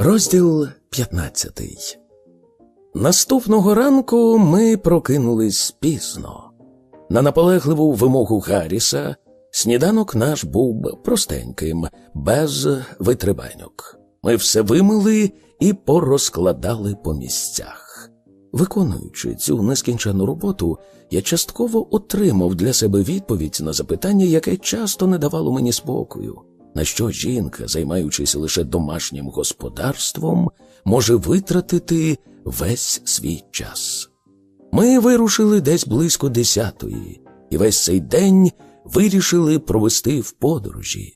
Розділ 15 Наступного ранку ми прокинулись пізно. На наполегливу вимогу Гарріса сніданок наш був простеньким, без витребеньок. Ми все вимили і порозкладали по місцях. Виконуючи цю нескінчену роботу, я частково отримав для себе відповідь на запитання, яке часто не давало мені спокою. На що жінка, займаючись лише домашнім господарством, може витратити весь свій час. Ми вирушили десь близько десятої, і весь цей день вирішили провести в подорожі.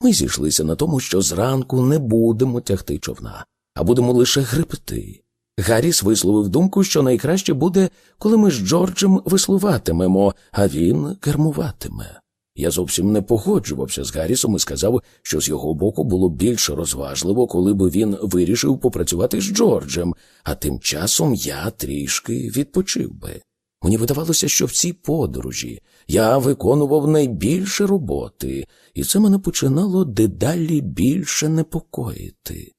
Ми зійшлися на тому, що зранку не будемо тягти човна, а будемо лише гребти. Гарріс висловив думку, що найкраще буде, коли ми з Джорджем веслуватимемо, а він кермуватиме. Я зовсім не погоджувався з Гаррісом і сказав, що з його боку було більш розважливо, коли б він вирішив попрацювати з Джорджем, а тим часом я трішки відпочив би. Мені видавалося, що в цій подорожі я виконував найбільше роботи, і це мене починало дедалі більше непокоїти.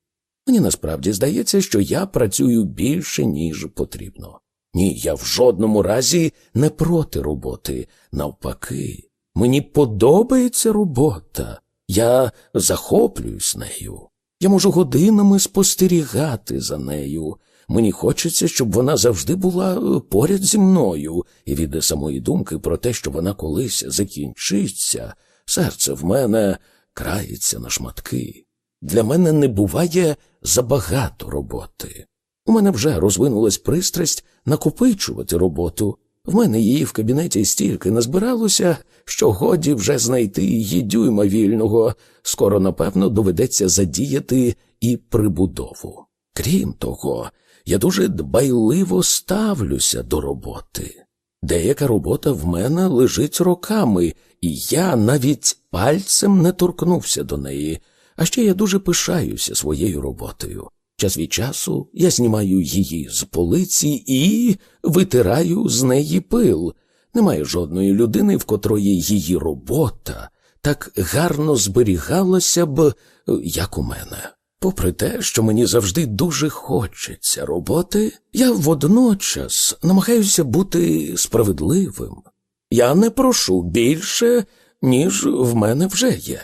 Мені насправді здається, що я працюю більше, ніж потрібно. Ні, я в жодному разі не проти роботи, навпаки. Мені подобається робота, я захоплююсь нею. Я можу годинами спостерігати за нею. Мені хочеться, щоб вона завжди була поряд зі мною, і від самої думки про те, що вона колись закінчиться, серце в мене крається на шматки. Для мене не буває забагато роботи. У мене вже розвинулась пристрасть накопичувати роботу. В мене її в кабінеті стільки назбиралося, що годі вже знайти її дюйма вільного, скоро, напевно, доведеться задіяти і прибудову. Крім того, я дуже дбайливо ставлюся до роботи. Деяка робота в мене лежить роками, і я навіть пальцем не торкнувся до неї, а ще я дуже пишаюся своєю роботою. Час від часу я знімаю її з полиці і витираю з неї пил. Немає жодної людини, в котрої її робота так гарно зберігалася б, як у мене. Попри те, що мені завжди дуже хочеться роботи, я водночас намагаюся бути справедливим. Я не прошу більше, ніж в мене вже є.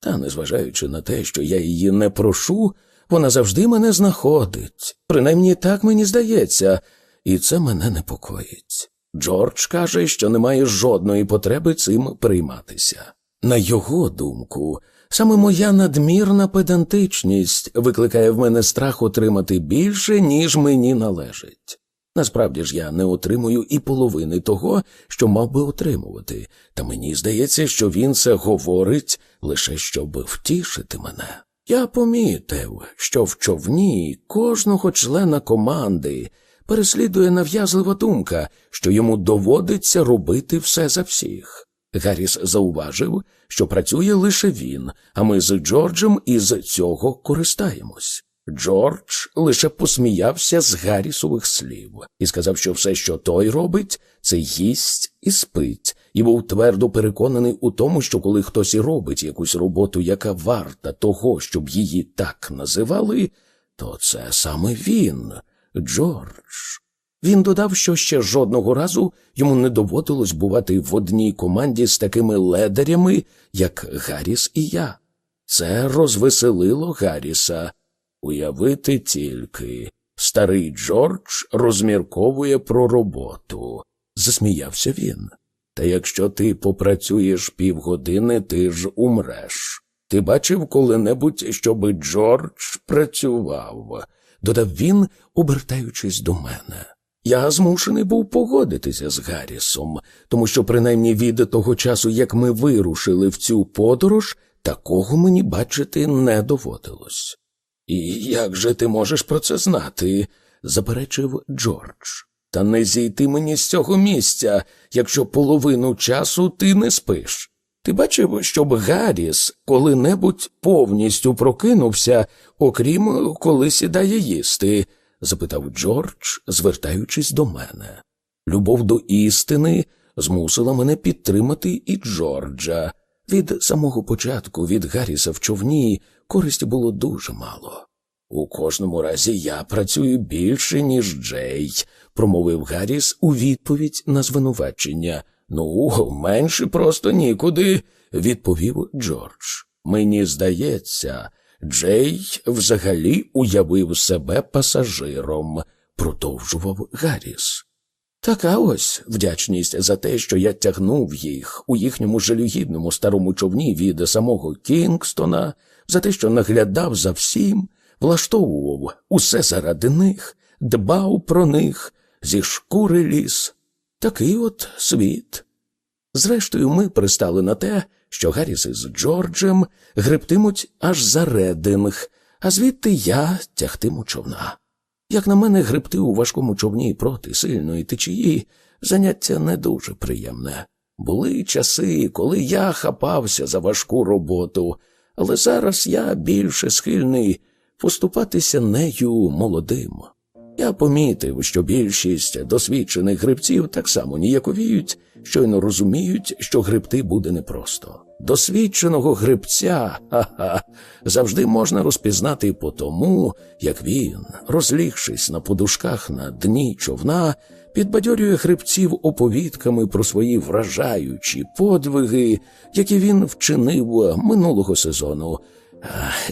Та, незважаючи на те, що я її не прошу, вона завжди мене знаходить. Принаймні так мені здається, і це мене непокоїть. Джордж каже, що немає жодної потреби цим прийматися. На його думку, саме моя надмірна педантичність викликає в мене страх отримати більше, ніж мені належить. Насправді ж я не отримую і половини того, що мав би отримувати, та мені здається, що він це говорить лише щоб втішити мене. Я помітив, що в човні кожного члена команди переслідує нав'язлива думка, що йому доводиться робити все за всіх. Гарріс зауважив, що працює лише він, а ми з Джорджем із цього користаємось. Джордж лише посміявся з Гаррісових слів і сказав, що все, що той робить, це їсть і спить, і був твердо переконаний у тому, що коли хтось і робить якусь роботу, яка варта того, щоб її так називали, то це саме він, Джордж. Він додав, що ще жодного разу йому не доводилось бувати в одній команді з такими ледарями, як Гарріс і я. Це розвеселило Гарріса. Уявити тільки, старий Джордж розмірковує про роботу, засміявся він. Та якщо ти попрацюєш півгодини, ти ж умреш. Ти бачив коли-небудь, щоби Джордж працював, додав він, обертаючись до мене. Я змушений був погодитися з Гаррісом, тому що, принаймні від того часу, як ми вирушили в цю подорож, такого мені бачити не доводилось. І як же ти можеш про це знати? заперечив Джордж. Та не зійти мені з цього місця, якщо половину часу ти не спиш. Ти бачив, щоб Гарріс коли-небудь повністю прокинувся, окрім коли сідає їсти? запитав Джордж, звертаючись до мене. Любов до істини змусила мене підтримати і Джорджа. Від самого початку від Гарріса в човні користі було дуже мало. У кожному разі я працюю більше, ніж Джей, промовив Гарріс у відповідь на звинувачення. Ну, менше просто нікуди, відповів Джордж. Мені здається, Джей взагалі уявив себе пасажиром, продовжував Гарріс. Така ось вдячність за те, що я тягнув їх у їхньому жалюгідному старому човні від самого Кінгстона, за те, що наглядав за всім, влаштовував усе заради них, дбав про них, зі шкури ліс. Такий от світ. Зрештою, ми пристали на те, що Гарріс із Джорджем гребтимуть аж за рединг, а звідти я тягтиму човна. Як на мене, гребти у важкому човні проти сильної течії заняття не дуже приємне. Були часи, коли я хапався за важку роботу, але зараз я більше схильний поступатися нею молодим. Я помітив, що більшість досвідчених грибців так само ніяковіють, щойно розуміють, що грибти буде непросто. Досвідченого грибця ха-ха, завжди можна розпізнати по тому, як він, розлігшись на подушках на дні човна, підбадьорює грибців оповідками про свої вражаючі подвиги, які він вчинив минулого сезону.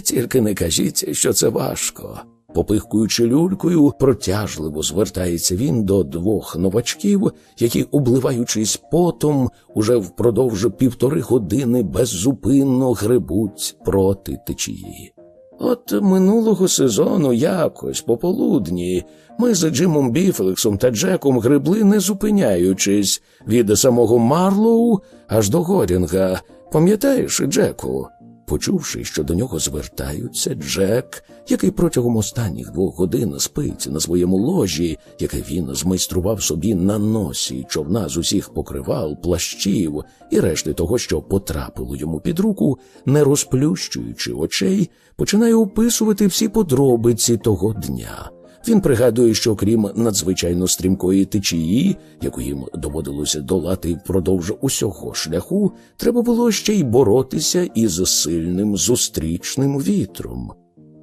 Тільки не кажіть, що це важко. Попихкуючи люлькою, протяжливо звертається він до двох новачків, які, обливаючись потом, уже впродовж півтори години беззупинно гребуть проти течії. От минулого сезону якось пополудні ми з Джимом Біфлексом та Джеком гребли, не зупиняючись від самого Марлоу аж до Горінга. Пам'ятаєш, Джеку? Почувши, що до нього звертаються, Джек, який протягом останніх двох годин спить на своєму ложі, яке він змайстрував собі на носі човна з усіх покривал, плащів і решти того, що потрапило йому під руку, не розплющуючи очей, починає описувати всі подробиці того дня. Він пригадує, що крім надзвичайно стрімкої течії, яку їм доводилося долати впродовж усього шляху, треба було ще й боротися із сильним зустрічним вітром.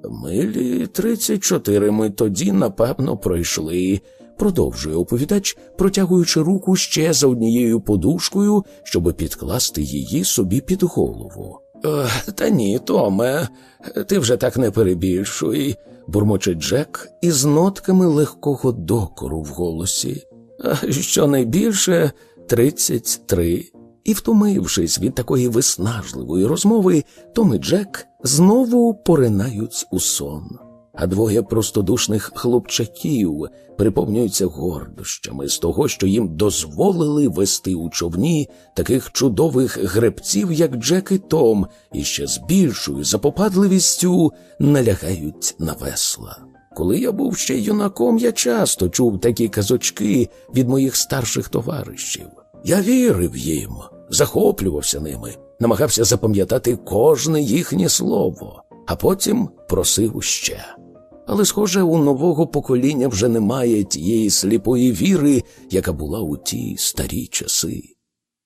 Милі 34 ми тоді, напевно, пройшли, продовжує оповідач, протягуючи руку ще за однією подушкою, щоб підкласти її собі під голову. «Е, та ні, Томе, ти вже так не перебільшуй бурмоче Джек із нотками легкого докору в голосі, щонайбільше тридцять три. І, втомившись від такої виснажливої розмови, Том і Джек знову поринають у сон а двоє простодушних хлопчаків приповнюються гордощами з того, що їм дозволили вести у човні таких чудових гребців, як Джек і Том, і ще з більшою запопадливістю налягають на весла. Коли я був ще юнаком, я часто чув такі казочки від моїх старших товаришів. Я вірив їм, захоплювався ними, намагався запам'ятати кожне їхнє слово, а потім просив ще але, схоже, у нового покоління вже немає тієї сліпої віри, яка була у ті старі часи.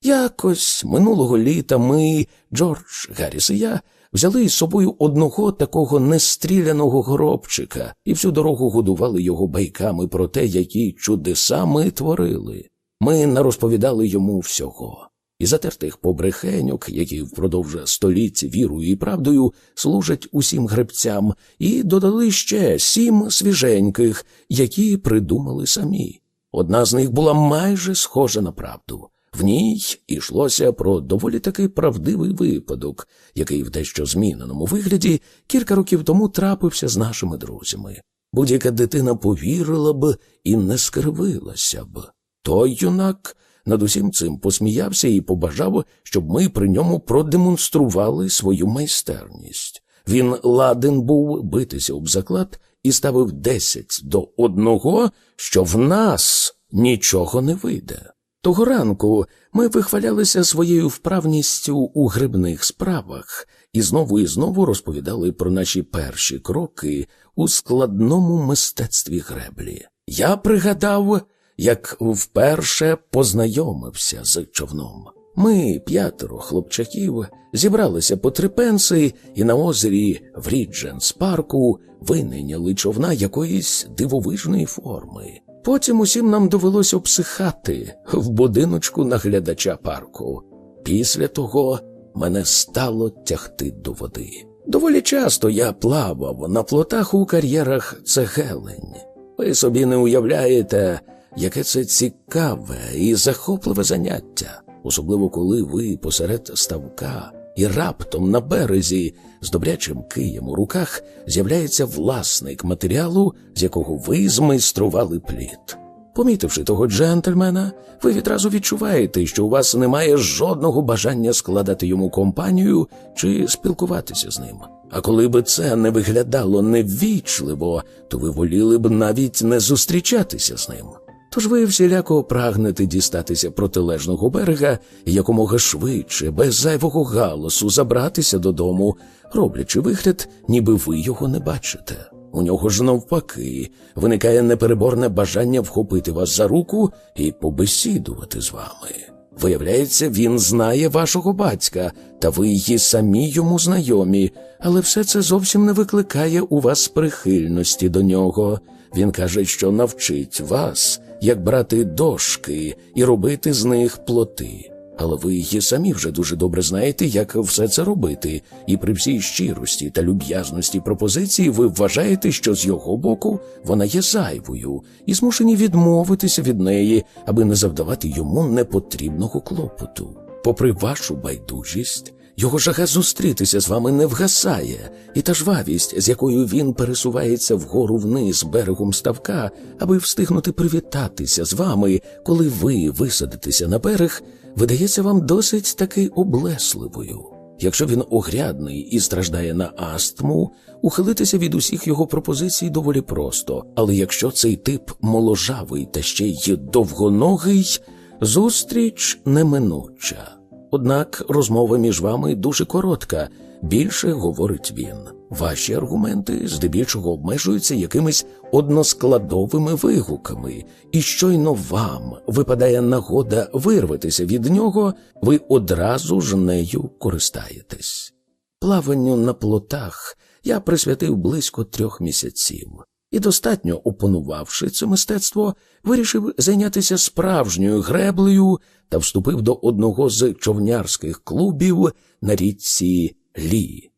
Якось минулого літа ми, Джордж Гарріс і я, взяли із собою одного такого нестріляного горобчика і всю дорогу годували його байками про те, які чудеса ми творили. Ми нарозповідали йому всього і затертих побрехеньок, які впродовж століть вірою і правдою служать усім гребцям, і додали ще сім свіженьких, які придумали самі. Одна з них була майже схожа на правду. В ній йшлося про доволі таки правдивий випадок, який в дещо зміненому вигляді кілька років тому трапився з нашими друзями. Будь-яка дитина повірила б і не скривилася б. Той юнак над усім цим посміявся і побажав, щоб ми при ньому продемонстрували свою майстерність. Він ладен був битися об заклад і ставив десять до одного, що в нас нічого не вийде. Того ранку ми вихвалялися своєю вправністю у грибних справах і знову і знову розповідали про наші перші кроки у складному мистецтві греблі. Я пригадав як вперше познайомився з човном. Ми, п'ятеро хлопчаків, зібралися по три пенси і на озері в Рідженс парку винайняли човна якоїсь дивовижної форми. Потім усім нам довелося обсихати в будиночку наглядача парку. Після того мене стало тягти до води. Доволі часто я плавав на плотах у кар'єрах цегелень. Ви собі не уявляєте, яке це цікаве і захопливе заняття, особливо коли ви посеред ставка і раптом на березі з добрячим києм у руках з'являється власник матеріалу, з якого ви змайстрували плід. Помітивши того джентльмена, ви відразу відчуваєте, що у вас немає жодного бажання складати йому компанію чи спілкуватися з ним. А коли би це не виглядало неввічливо, то ви воліли б навіть не зустрічатися з ним. Тож ви всіляко прагнете дістатися протилежного берега якомога швидше, без зайвого галасу, забратися додому, роблячи вигляд, ніби ви його не бачите. У нього ж навпаки виникає непереборне бажання вхопити вас за руку і побесідувати з вами. Виявляється, він знає вашого батька, та ви її самі йому знайомі, але все це зовсім не викликає у вас прихильності до нього. Він каже, що навчить вас, як брати дошки і робити з них плоти. Але ви її самі вже дуже добре знаєте, як все це робити, і при всій щирості та люб'язності пропозиції ви вважаєте, що з його боку вона є зайвою, і змушені відмовитися від неї, аби не завдавати йому непотрібного клопоту. Попри вашу байдужість, його жага зустрітися з вами не вгасає, і та жвавість, з якою він пересувається вгору вниз берегом ставка, аби встигнути привітатися з вами, коли ви висадитеся на берег, видається вам досить таки облесливою. Якщо він огрядний і страждає на астму, ухилитися від усіх його пропозицій доволі просто. Але якщо цей тип моложавий та ще й довгоногий, зустріч неминуча. Однак розмова між вами дуже коротка, більше говорить він. Ваші аргументи здебільшого обмежуються якимись односкладовими вигуками, і щойно вам випадає нагода вирватися від нього, ви одразу ж нею користаєтесь. Плаванню на плотах я присвятив близько трьох місяців і, достатньо опанувавши це мистецтво, вирішив зайнятися справжньою греблею та вступив до одного з човнярських клубів на річці Лі.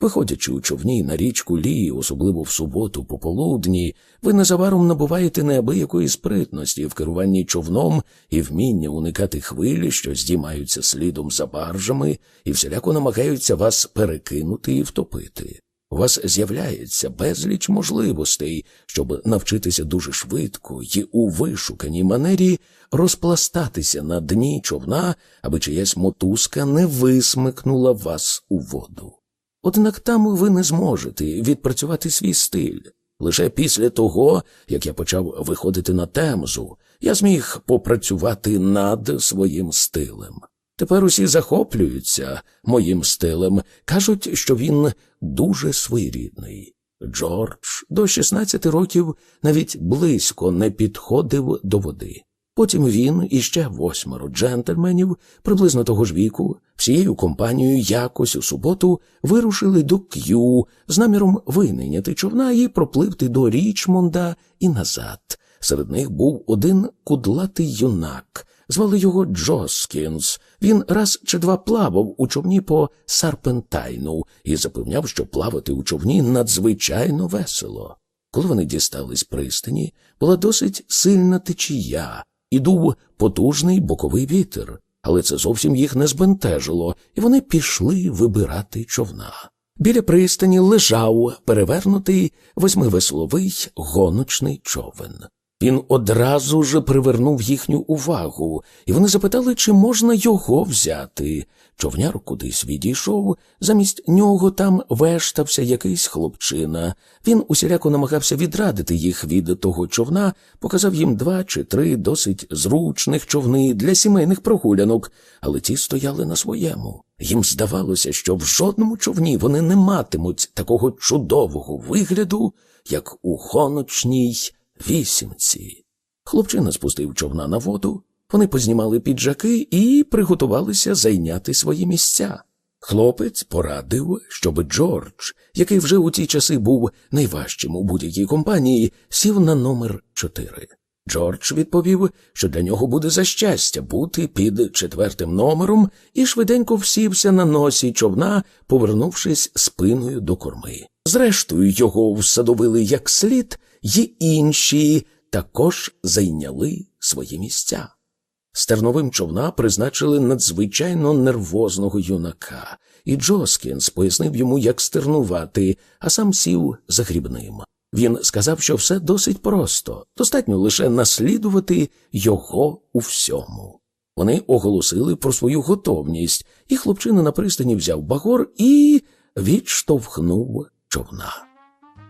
Виходячи у човні на річку Лі, особливо в суботу пополудні, ви незабаром набуваєте неабиякої спритності в керуванні човном і вміння уникати хвилі, що здіймаються слідом за баржами, і всіляко намагаються вас перекинути і втопити. У вас з'являється безліч можливостей, щоб навчитися дуже швидко і у вишуканій манері розпластатися на дні човна, аби чиясь мотузка не висмикнула вас у воду. Однак там ви не зможете відпрацювати свій стиль. Лише після того, як я почав виходити на темзу, я зміг попрацювати над своїм стилем. Тепер усі захоплюються моїм стилем, кажуть, що він дуже своєрідний. Джордж до 16 років навіть близько не підходив до води. Потім він і ще восьмеро джентльменів, приблизно того ж віку, всією компанією якось у суботу вирушили до К'ю з наміром винайняти човна і пропливти до Річмонда і назад. Серед них був один кудлатий юнак, звали його Джоскінс. Він раз чи два плавав у човні по Сарпентайну і запевняв, що плавати у човні надзвичайно весело. Коли вони дістались пристані, була досить сильна течія і дув потужний боковий вітер, але це зовсім їх не збентежило, і вони пішли вибирати човна. Біля пристані лежав перевернутий восьмивесловий гоночний човен. Він одразу ж привернув їхню увагу, і вони запитали, чи можна його взяти. Човняр кудись відійшов, замість нього там вештався якийсь хлопчина. Він усіляко намагався відрадити їх від того човна, показав їм два чи три досить зручних човни для сімейних прогулянок, але ті стояли на своєму. Їм здавалося, що в жодному човні вони не матимуть такого чудового вигляду, як у гоночній вісімці. Хлопчина спустив човна на воду, Вони познімали піджаки і приготувалися зайняти свої місця. Хлопець порадив, щоб Джордж, який вже у ті часи був найважчим у будь-якій компанії, сів на номер чотири. Джордж відповів, що для нього буде за щастя бути під четвертим номером, і швиденько всівся на носі човна, повернувшись спиною до корми. Зрештою, його всадовили як слід, і інші також зайняли свої місця. Стерновим човна призначили надзвичайно нервозного юнака, і Джоскінс пояснив йому, як стернувати, а сам сів загрібним. Він сказав, що все досить просто, достатньо лише наслідувати його у всьому. Вони оголосили про свою готовність, і хлопчина на пристані взяв багор і відштовхнув човна.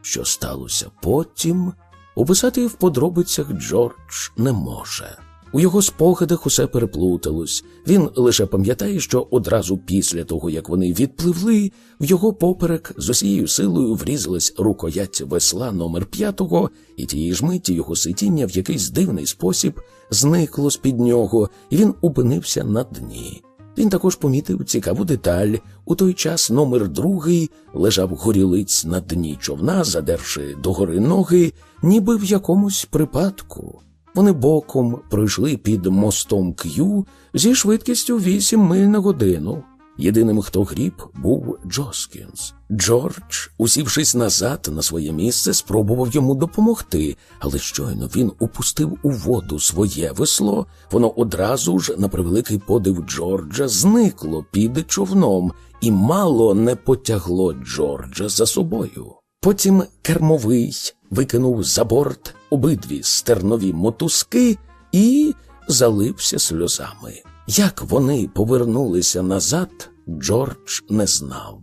Що сталося потім, описати в подробицях Джордж не може. У його спогадах усе переплуталось. Він лише пам'ятає, що одразу після того, як вони відпливли, в його поперек з усією силою врізалась рукоять весла номер п'ятого, і тієї ж миті його сидіння в якийсь дивний спосіб зникло з під нього, і він опинився на дні. Він також помітив цікаву деталь. У той час номер другий лежав горілиць на дні човна, задерши догори ноги, ніби в якомусь припадку. Вони боком пройшли під мостом К'ю зі швидкістю 8 миль на годину. Єдиним, хто гріб, був Джоскінс. Джордж, усівшись назад на своє місце, спробував йому допомогти, але щойно він упустив у воду своє весло, воно одразу ж, на превеликий подив Джорджа, зникло під човном і мало не потягло Джорджа за собою. Потім кермовий викинув за борт обидві стернові мотузки і залився сльозами. Як вони повернулися назад, Джордж не знав.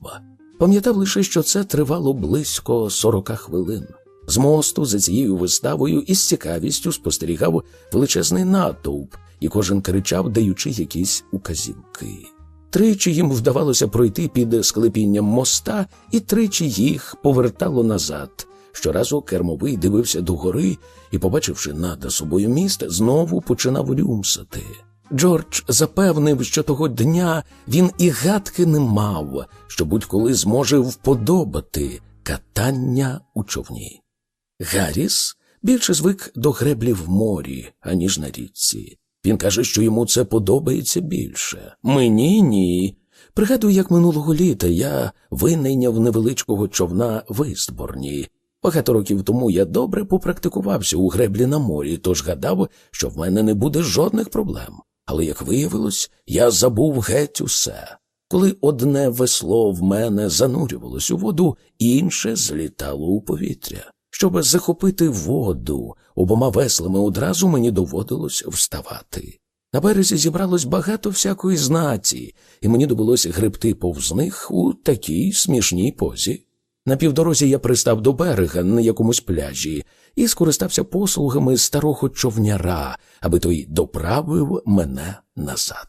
Пам'ятав лише, що це тривало близько сорока хвилин. З мосту за цією виставою із цікавістю спостерігав величезний натовп, і кожен кричав, даючи якісь указівки. Тричі їм вдавалося пройти під склепінням моста, і тричі їх повертало назад. Щоразу кермовий дивився догори і, побачивши над собою міст, знову починав рюмсати. Джордж запевнив, що того дня він і гадки не мав, що будь-коли зможе вподобати катання у човні. Гарріс більше звик до греблі в морі, аніж на річці. Він каже, що йому це подобається більше. Мені ні. Пригадую, як минулого літа я винайняв невеличкого човна в Істборні. Багато років тому я добре попрактикувався у греблі на морі, тож гадав, що в мене не буде жодних проблем. Але, як виявилось, я забув геть усе. Коли одне весло в мене занурювалось у воду, інше злітало у повітря. Щоб захопити воду обома веслами одразу мені доводилось вставати. На березі зібралось багато всякої знаті, і мені довелося гребти повз них у такій смішній позі. На півдорозі я пристав до берега на якомусь пляжі і скористався послугами старого човняра, аби той доправив мене назад.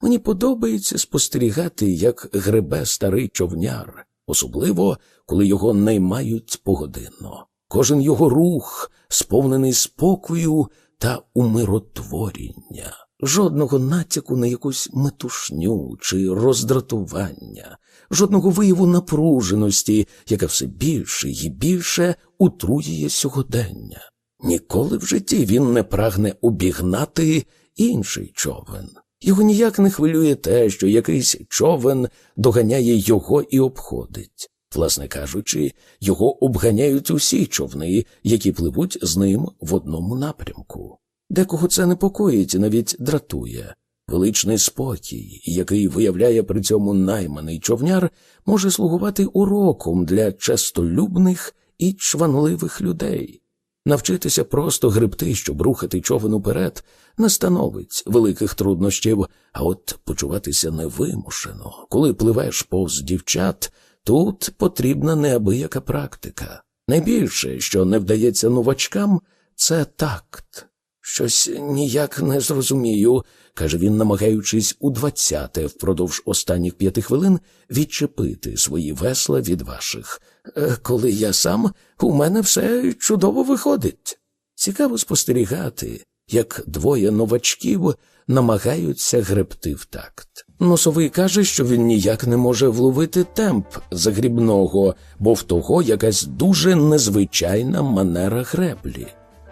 Мені подобається спостерігати, як гребе старий човняр, особливо коли його наймають погодинно. Кожен його рух сповнений спокою та умиротворіння, жодного натяку на якусь метушню чи роздратування, жодного вияву напруженості, яка все більше і більше утруює сьогодення. Ніколи в житті він не прагне обігнати інший човен. Його ніяк не хвилює те, що якийсь човен доганяє його і обходить. Власне кажучи, його обганяють усі човни, які пливуть з ним в одному напрямку. Декого це непокоїть навіть дратує. Величний спокій, який виявляє при цьому найманий човняр, може слугувати уроком для честолюбних і чванливих людей. Навчитися просто гребти, щоб рухати човен уперед, не становить великих труднощів, а от почуватися невимушено, коли пливеш повз дівчат, тут потрібна неабияка практика. Найбільше, що не вдається новачкам, це такт. Щось ніяк не зрозумію, каже він, намагаючись у двадцяте впродовж останніх п'яти хвилин відчепити свої весла від ваших. «Е, коли я сам, у мене все чудово виходить. Цікаво спостерігати, як двоє новачків намагаються гребти в такт. Носовий каже, що він ніяк не може вловити темп загрібного, бо в того якась дуже незвичайна манера греблі.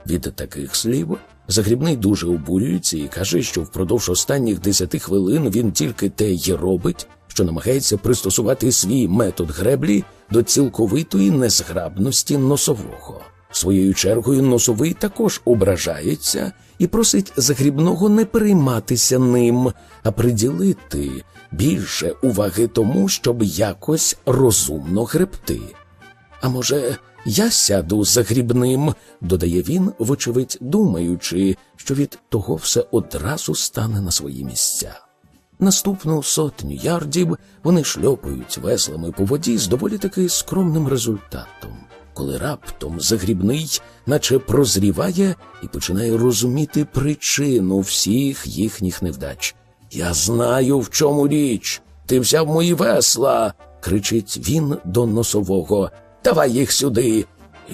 Від таких слів загрібний дуже обурюється і каже, що впродовж останніх десяти хвилин він тільки те й робить, що намагається пристосувати свій метод греблі до цілковитої незграбності носового. Своєю чергою носовий також ображається і просить загрібного не перейматися ним, а приділити більше уваги тому, щоб якось розумно гребти. А може, я сяду загрібним, додає він, вочевидь, думаючи, що від того все одразу стане на свої місця. Наступну сотню ярдів вони шльопають веслами по воді з доволі таки скромним результатом, коли раптом загрібний, наче прозріває і починає розуміти причину всіх їхніх невдач. Я знаю, в чому річ. Ти взяв мої весла. кричить він до носового. Давай їх сюди.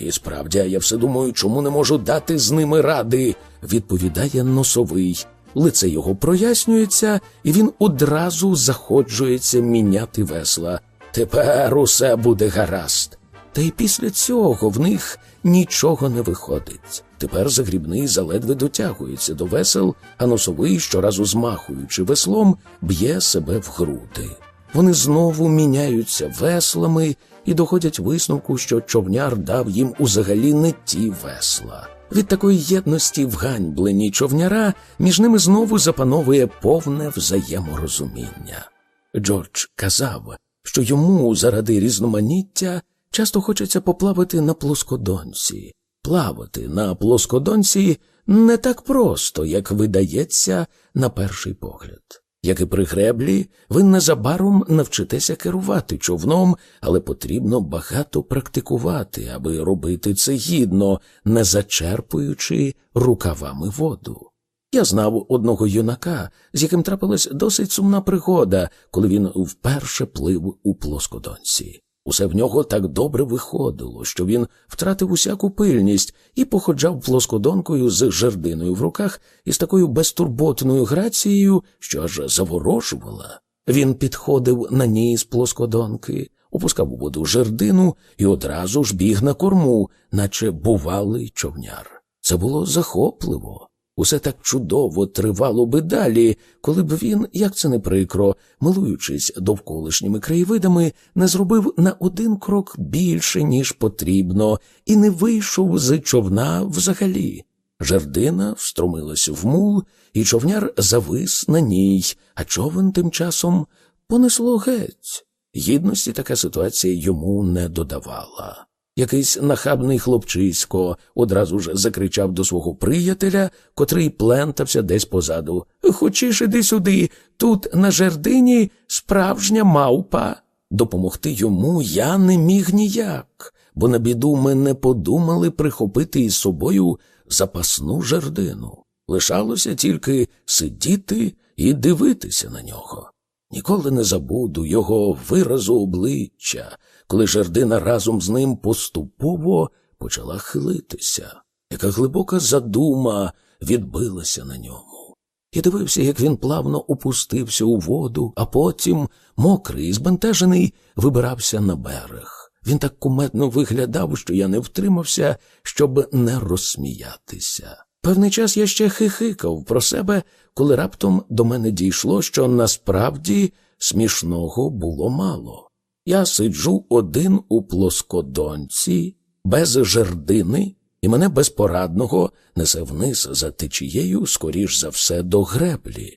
І справді, я все думаю, чому не можу дати з ними ради, відповідає носовий. Лице його прояснюється, і він одразу заходжується міняти весла. Тепер усе буде гаразд. Та й після цього в них нічого не виходить. Тепер загрібний заледве дотягується до весел, а носовий, щоразу змахуючи веслом, б'є себе в груди. Вони знову міняються веслами і доходять висновку, що човняр дав їм узагалі не ті весла. Від такої єдності в ганьбленні човняра між ними знову запановує повне взаєморозуміння. Джордж казав, що йому заради різноманіття часто хочеться поплавати на плоскодонці. Плавати на плоскодонці не так просто, як видається на перший погляд. Як і при греблі, ви незабаром навчитеся керувати човном, але потрібно багато практикувати, аби робити це гідно, не зачерпуючи рукавами воду. Я знав одного юнака, з яким трапилась досить сумна пригода, коли він вперше плив у плоскодонці. Усе в нього так добре виходило, що він втратив усяку пильність і походжав плоскодонкою з жердиною в руках і з такою безтурботною грацією, що аж заворожувала. Він підходив на ній з плоскодонки, опускав у воду жердину і одразу ж біг на корму, наче бувалий човняр. Це було захопливо. Усе так чудово тривало би далі, коли б він, як це не прикро, милуючись довколишніми краєвидами, не зробив на один крок більше, ніж потрібно, і не вийшов з човна взагалі. Жердина встромилась в мул, і човняр завис на ній, а човен тим часом понесло геть. Гідності така ситуація йому не додавала. Якийсь нахабний хлопчисько одразу ж закричав до свого приятеля, котрий плентався десь позаду. Хочеш іди сюди, тут на жердині справжня мавпа. Допомогти йому я не міг ніяк, бо на біду ми не подумали прихопити із собою запасну жердину. Лишалося тільки сидіти і дивитися на нього. Ніколи не забуду його виразу обличчя, коли жердина разом з ним поступово почала хилитися, яка глибока задума відбилася на ньому. Я дивився, як він плавно опустився у воду, а потім, мокрий і збентежений, вибирався на берег. Він так куметно виглядав, що я не втримався, щоб не розсміятися. Певний час я ще хихикав про себе, коли раптом до мене дійшло, що насправді смішного було мало. Я сиджу один у плоскодонці, без жердини, і мене безпорадного несе вниз за течією, скоріш за все, до греблі.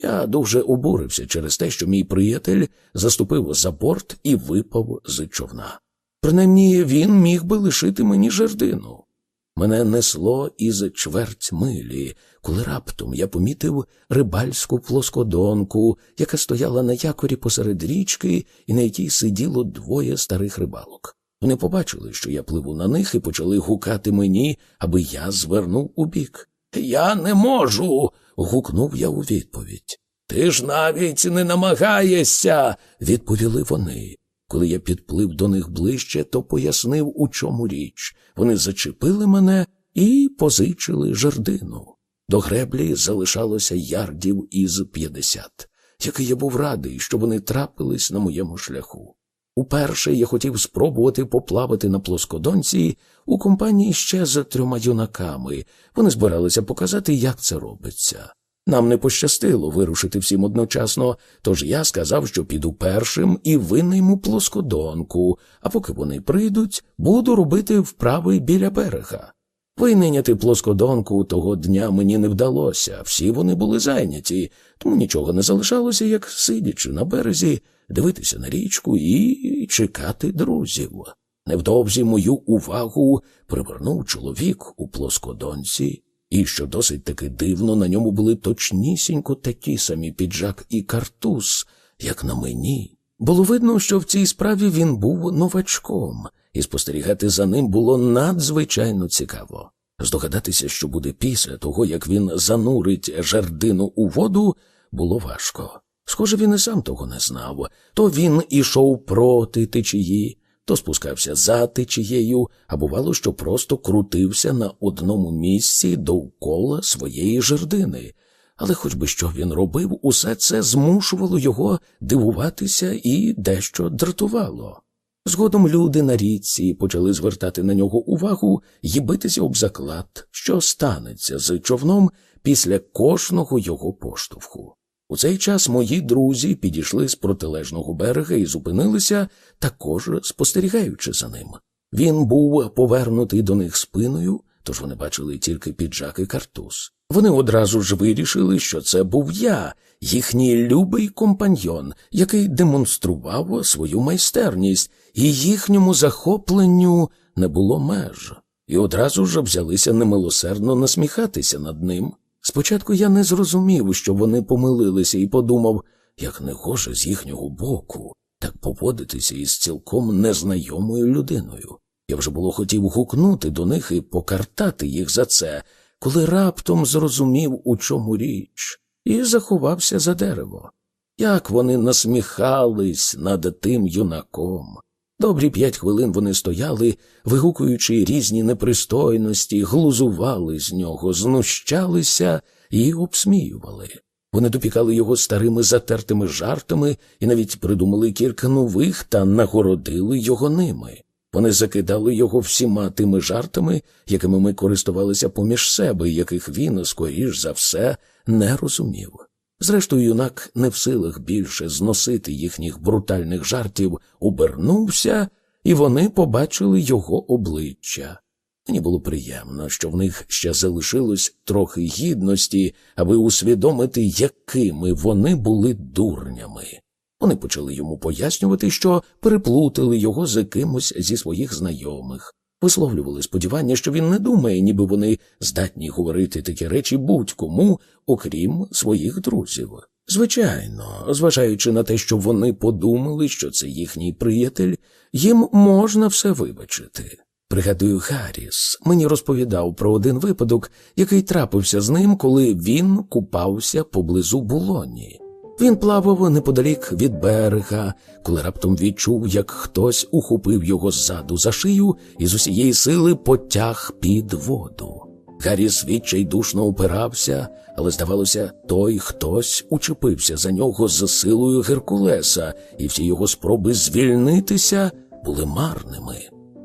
Я дуже обурився через те, що мій приятель заступив за борт і випав з човна. Принаймні він міг би лишити мені жердину. Мене несло із чверть милі, коли раптом я помітив рибальську плоскодонку, яка стояла на якорі посеред річки і на якій сиділо двоє старих рибалок. Вони побачили, що я пливу на них, і почали гукати мені, аби я звернув убік. Я не можу. гукнув я у відповідь. Ти ж навіть не намагаєшся, відповіли вони. Коли я підплив до них ближче, то пояснив, у чому річ. Вони зачепили мене і позичили жердину. До греблі залишалося ярдів із п'ятдесят, який я був радий, що вони трапились на моєму шляху. Уперше я хотів спробувати поплавати на плоскодонці у компанії ще з трьома юнаками. Вони збиралися показати, як це робиться. Нам не пощастило вирушити всім одночасно, тож я сказав, що піду першим і винайму плоскодонку, а поки вони прийдуть, буду робити вправи біля берега. Винайняти плоскодонку того дня мені не вдалося, всі вони були зайняті, тому нічого не залишалося, як сидячи на березі, дивитися на річку і чекати друзів. Невдовзі мою увагу привернув чоловік у плоскодонці, і, що досить таки дивно, на ньому були точнісінько такі самі піджак і картуз, як на мені. Було видно, що в цій справі він був новачком, і спостерігати за ним було надзвичайно цікаво. Здогадатися, що буде після того, як він занурить жердину у воду, було важко. Схоже, він і сам того не знав. То він ішов проти течії, то спускався за течією, а бувало, що просто крутився на одному місці довкола своєї жердини. Але хоч би що він робив, усе це змушувало його дивуватися і дещо дратувало. Згодом люди на річці почали звертати на нього увагу і битися об заклад, що станеться з човном після кожного його поштовху. У цей час мої друзі підійшли з протилежного берега і зупинилися, також спостерігаючи за ним. Він був повернутий до них спиною, тож вони бачили тільки піджак і картуз. Вони одразу ж вирішили, що це був я, їхній любий компаньйон, який демонстрував свою майстерність, і їхньому захопленню не було меж, і одразу ж взялися немилосердно насміхатися над ним. Спочатку я не зрозумів, що вони помилилися, і подумав, як негоже з їхнього боку так поводитися із цілком незнайомою людиною. Я вже було хотів гукнути до них і покартати їх за це, коли раптом зрозумів, у чому річ, і заховався за дерево. Як вони насміхались над тим юнаком. Добрі п'ять хвилин вони стояли, вигукуючи різні непристойності, глузували з нього, знущалися і обсміювали. Вони допікали його старими затертими жартами і навіть придумали кілька нових та нагородили його ними. Вони закидали його всіма тими жартами, якими ми користувалися поміж себе, яких він, скоріш за все, не розумів. Зрештою, юнак, не в силах більше зносити їхніх брутальних жартів, обернувся, і вони побачили його обличчя. Мені було приємно, що в них ще залишилось трохи гідності, аби усвідомити, якими вони були дурнями. Вони почали йому пояснювати, що переплутали його з кимось зі своїх знайомих, висловлювали сподівання, що він не думає, ніби вони здатні говорити такі речі будь-кому, окрім своїх друзів. Звичайно, зважаючи на те, що вони подумали, що це їхній приятель, їм можна все вибачити. Пригадую, Гарріс мені розповідав про один випадок, який трапився з ним, коли він купався поблизу булоні. Він плавав неподалік від берега, коли раптом відчув, як хтось ухопив його ззаду за шию і з усієї сили потяг під воду. Гарріс відчайдушно опирався, але, здавалося, той хтось учепився за нього з силою Геркулеса, і всі його спроби звільнитися були марними.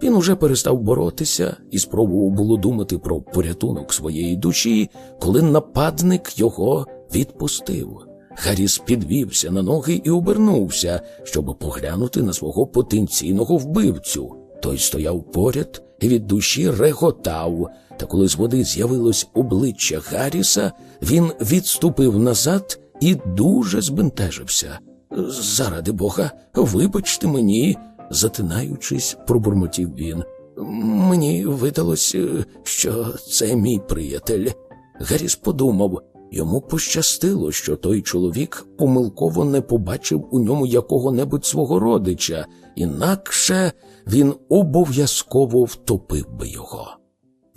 Він уже перестав боротися і спробував було думати про порятунок своєї душі, коли нападник його відпустив. Гарріс підвівся на ноги і обернувся, щоб поглянути на свого потенційного вбивцю. Той стояв поряд і від душі реготав, та коли з води з'явилось обличчя Гарріса, він відступив назад і дуже збентежився. Заради бога, вибачте мені, затинаючись, пробурмотів він. Мені видалось, що це мій приятель. Гарріс подумав, Йому пощастило, що той чоловік помилково не побачив у ньому якого-небудь свого родича, інакше він обов'язково втопив би його.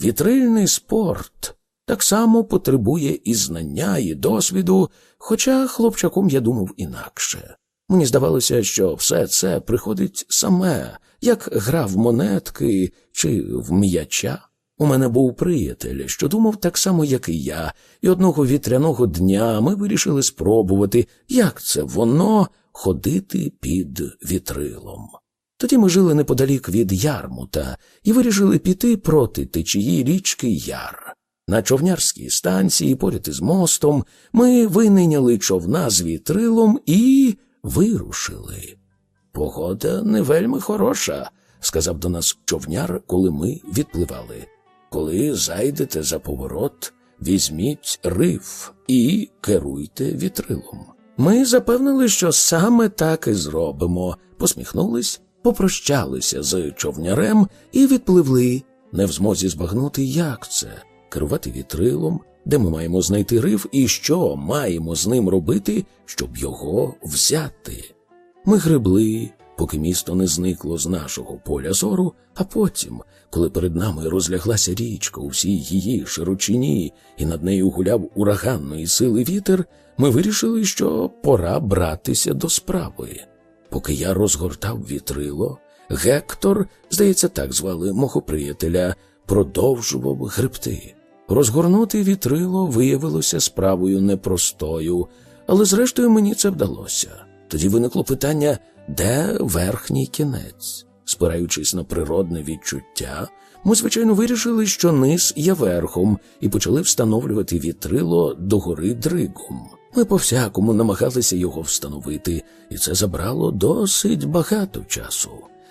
Вітрильний спорт так само потребує і знання, і досвіду, хоча хлопчаком я думав інакше. Мені здавалося, що все це приходить саме, як гра в монетки чи в м'яча. У мене був приятель, що думав так само, як і я, і одного вітряного дня ми вирішили спробувати, як це воно ходити під вітрилом. Тоді ми жили неподалік від Ярмута і вирішили піти проти течії річки Яр. На човнярській станції, поряд із мостом, ми винайняли човна з вітрилом і вирушили. Погода не вельми хороша, сказав до нас човняр, коли ми відпливали. Коли зайдете за поворот, візьміть риф і керуйте вітрилом. Ми запевнили, що саме так і зробимо, посміхнулись, попрощалися з човнярем і відпливли, не в змозі збагнути, як це керувати вітрилом, де ми маємо знайти риф і що маємо з ним робити, щоб його взяти. Ми гребли, поки місто не зникло з нашого поля зору, а потім, коли перед нами розляглася річка у всій її широчині, і над нею гуляв ураганної сили вітер, ми вирішили, що пора братися до справи. Поки я розгортав вітрило, Гектор, здається, так звали мого приятеля, продовжував гребти. Розгорнути вітрило виявилося справою непростою, але зрештою мені це вдалося. Тоді виникло питання, де верхній кінець? Спираючись на природне відчуття, ми, звичайно, вирішили, що низ є верхом, і почали встановлювати вітрило догори дригом. Ми по всякому намагалися його встановити, і це забрало досить багато часу.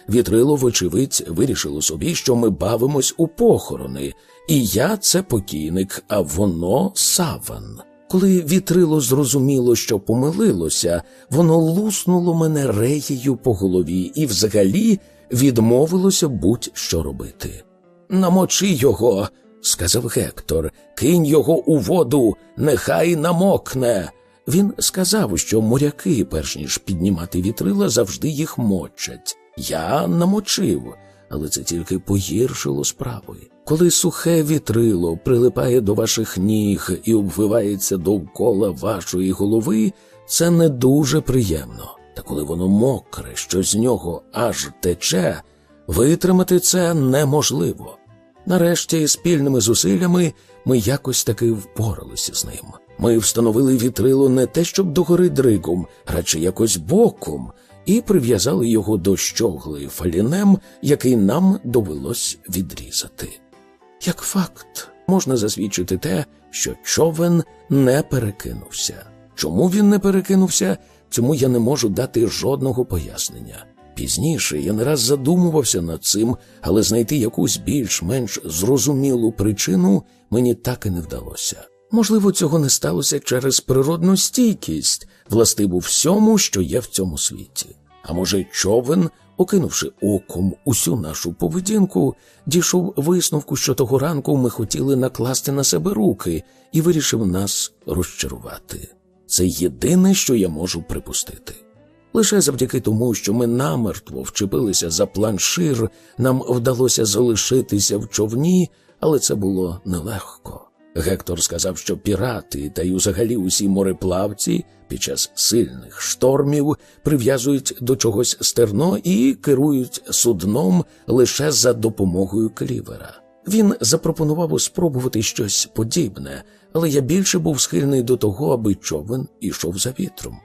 Вітрило, вочевидь, вирішило собі, що ми бавимось у похорони, і я це покійник, а воно саван. Коли вітрило зрозуміло, що помилилося, воно луснуло мене реєю по голові і взагалі відмовилося будь-що робити. Намочи його, сказав Гектор, кинь його у воду, нехай намокне. Він сказав, що моряки, перш ніж піднімати вітрила, завжди їх мочать. Я намочив, але це тільки погіршило справи. Коли сухе вітрило прилипає до ваших ніг і обвивається довкола вашої голови, це не дуже приємно. Та коли воно мокре, що з нього аж тече, витримати це неможливо. Нарешті, спільними зусиллями, ми якось таки впоралися з ним. Ми встановили вітрило не те, щоб догори дригом, радше якось боком, і прив'язали його до щогли фалінем, який нам довелось відрізати. Як факт, можна засвідчити те, що човен не перекинувся. Чому він не перекинувся, цьому я не можу дати жодного пояснення. Пізніше я не раз задумувався над цим, але знайти якусь більш-менш зрозумілу причину мені так і не вдалося. Можливо, цього не сталося через природну стійкість, властиву всьому, що є в цьому світі. А може, човен, окинувши оком усю нашу поведінку, дійшов висновку, що того ранку ми хотіли накласти на себе руки і вирішив нас розчарувати. Це єдине, що я можу припустити. Лише завдяки тому, що ми намертво вчепилися за планшир, нам вдалося залишитися в човні, але це було нелегко. Гектор сказав, що пірати та й взагалі усі мореплавці під час сильних штормів прив'язують до чогось стерно і керують судном лише за допомогою клівера. Він запропонував спробувати щось подібне, але я більше був схильний до того, аби човен ішов за вітром.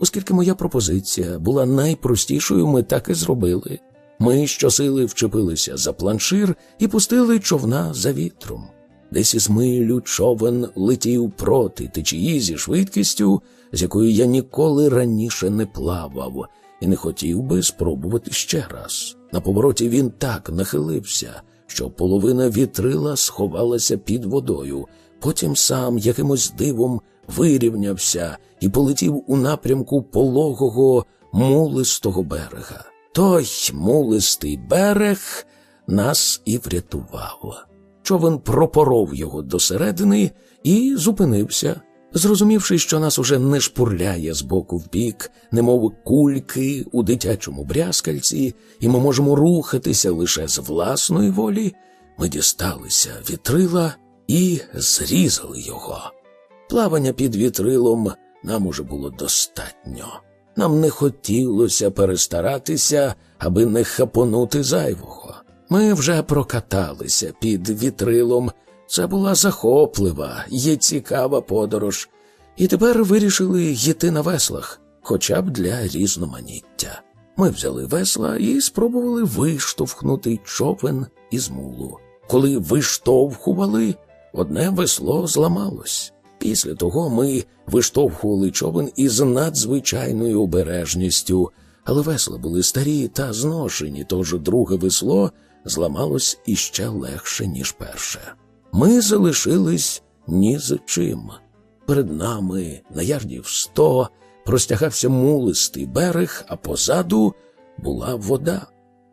Оскільки моя пропозиція була найпростішою, ми так і зробили. Ми щосили вчепилися за планшир і пустили човна за вітром. Десь із милю човен летів проти течії зі швидкістю, з якою я ніколи раніше не плавав, і не хотів би спробувати ще раз. На повороті він так нахилився, що половина вітрила сховалася під водою, потім сам якимось дивом вирівнявся і полетів у напрямку пологого мулистого берега. Той мулистий берег нас і врятував. Човен пропоров його досередини і зупинився, зрозумівши, що нас уже не шпурляє з боку в бік, немов кульки у дитячому брязкальці, і ми можемо рухатися лише з власної волі. Ми дісталися вітрила і зрізали його. Плавання під вітрилом нам уже було достатньо. Нам не хотілося перестаратися, аби не хапонути зайвого. Ми вже прокаталися під вітрилом. Це була захоплива і цікава подорож, і тепер вирішили йти на веслах, хоча б для різноманіття. Ми взяли весла і спробували виштовхнути човен із мулу. Коли виштовхували, одне весло зламалось. Після того ми виштовхували човен із надзвичайною обережністю, але весла були старі та зношені, тож друге весло зламалось іще легше, ніж перше. Ми залишились ні з чим. Перед нами, на ярдів сто, простягався мулистий берег, а позаду була вода.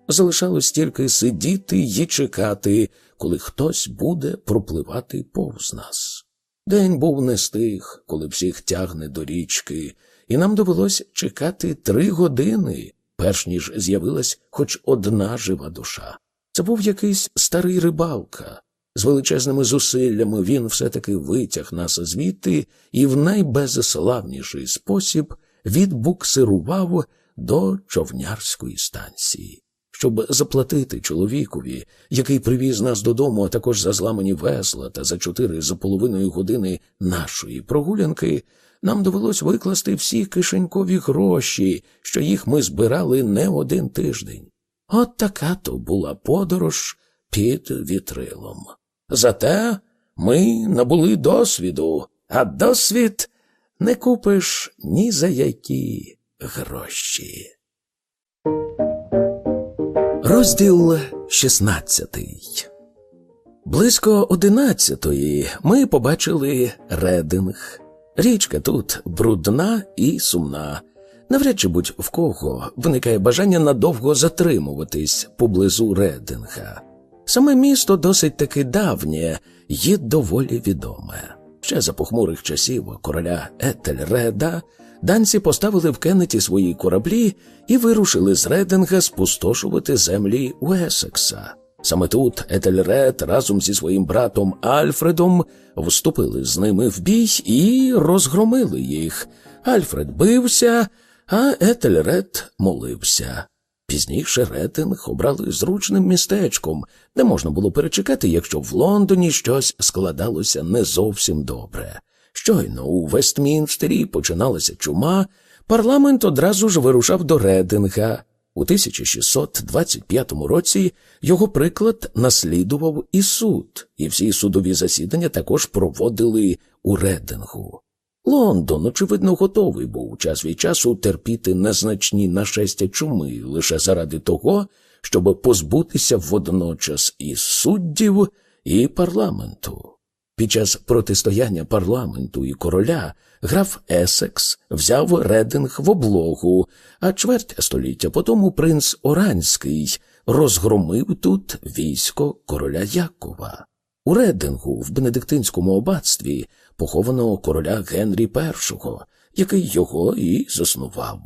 Залишалось тільки сидіти й чекати, коли хтось буде пропливати повз нас. День був не стих, коли всіх тягне до річки, і нам довелось чекати три години, перш ніж з'явилась хоч одна жива душа. Це був якийсь старий рибалка. З величезними зусиллями він все-таки витяг нас звідти і в найбезславніший спосіб відбуксирував до човнярської станції. Щоб заплатити чоловікові, який привіз нас додому, а також за зламані весла та за чотири з половиною години нашої прогулянки, нам довелось викласти всі кишенькові гроші, що їх ми збирали не один тиждень. От така то була подорож під вітрилом. Зате ми набули досвіду, а досвід не купиш ні за які гроші. Розділ 16 Близько одинадцятої ми побачили рединг. Річка тут брудна і сумна. Навряд чи будь в кого виникає бажання надовго затримуватись поблизу рединга. Саме місто досить таки давнє і доволі відоме. Ще за похмурих часів короля Етельреда данці поставили в Кеннеті свої кораблі і вирушили з Рединга спустошувати землі Уесекса. Саме тут Етельред разом зі своїм братом Альфредом вступили з ними в бій і розгромили їх. Альфред бився, а Етельред молився. Пізніше Ретинг обрали зручним містечком, де можна було перечекати, якщо в Лондоні щось складалося не зовсім добре. Щойно у Вестмінстері починалася чума, парламент одразу ж вирушав до Рединга. У 1625 році його приклад наслідував і суд, і всі судові засідання також проводили у Редингу. Лондон, очевидно, готовий був час від часу терпіти незначні нашестя чуми лише заради того, щоб позбутися водночас і суддів, і парламенту. Під час протистояння парламенту і короля граф Есекс взяв Рединг в облогу, а чверть століття потому принц Оранський розгромив тут військо короля Якова. У Редингу в Бенедиктинському аббатстві поховано короля Генрі І, який його і заснував.